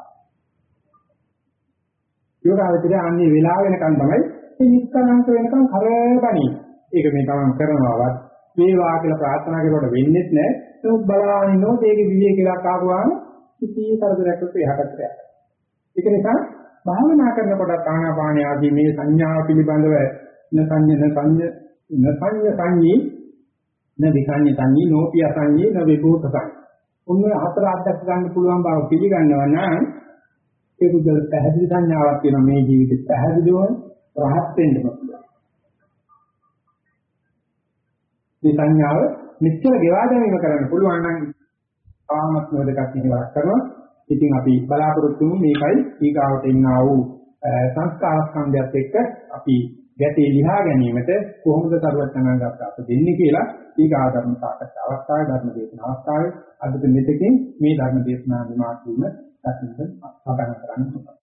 යෝගාවචරය ආන්නේ වෙලාව වෙනකන් තමයි මේ නිස්කලංක වෙනකන් කරබණි. ඒක මේ තමන් කරනවවත් වේවා කියලා ප්‍රාර්ථනා කරුවට වෙන්නේ නැහැ. නමුත් බලාගෙන ඉන්නකොට ඒකේ විවේක කියලා ආවම කිසි කරදරයක් එහාට යනවා. ඒක නිසා භාවනා කරනකොට ආනාපාන ආදී මේ සංඥා පිළිබඳව නසඤ්ඤ නසඤ්ඤ නසඤ්ඤ සංඤී න විකඤ්ඤ සංඤී නෝපිය සංඤී න විභූත සංඤී. උන්ව හතර අධ්‍යක් ගන්න පුළුවන් බව පිළිගන්නවා නම් ඒ බුද්ධ පැහැදිලි සංඥාවක් තියෙනවා මේ ජීවිතේ පැහැදිලිව රහත් වෙන්න පුළුවන්. මේ සංඥාව මෙච්චර ගෙවා ගැනීම කරන්න පුළුවන් නම් ආත්ම වේදකක් නිවාස කරනවා. ඉතින් අපි බලාපොරොත්තු වෙමු මේකයි ඊගාවට එන්නා වූ සංස්කාර ස්කන්ධයත් එක්ක අපි ගැටේ ලියා ගැනීමට කොහොමද සරුවචනංග අපට දෙන්නේ කියලා ඊගා ධර්ම සාකච්ඡා අවස්ථාවේ ධර්ම දේශන අවස්ථාවේ අද මෙතකින් මේ ධර්ම දේශනා නිමාත් වීම සතුටින් සාකච්ඡා කරන්න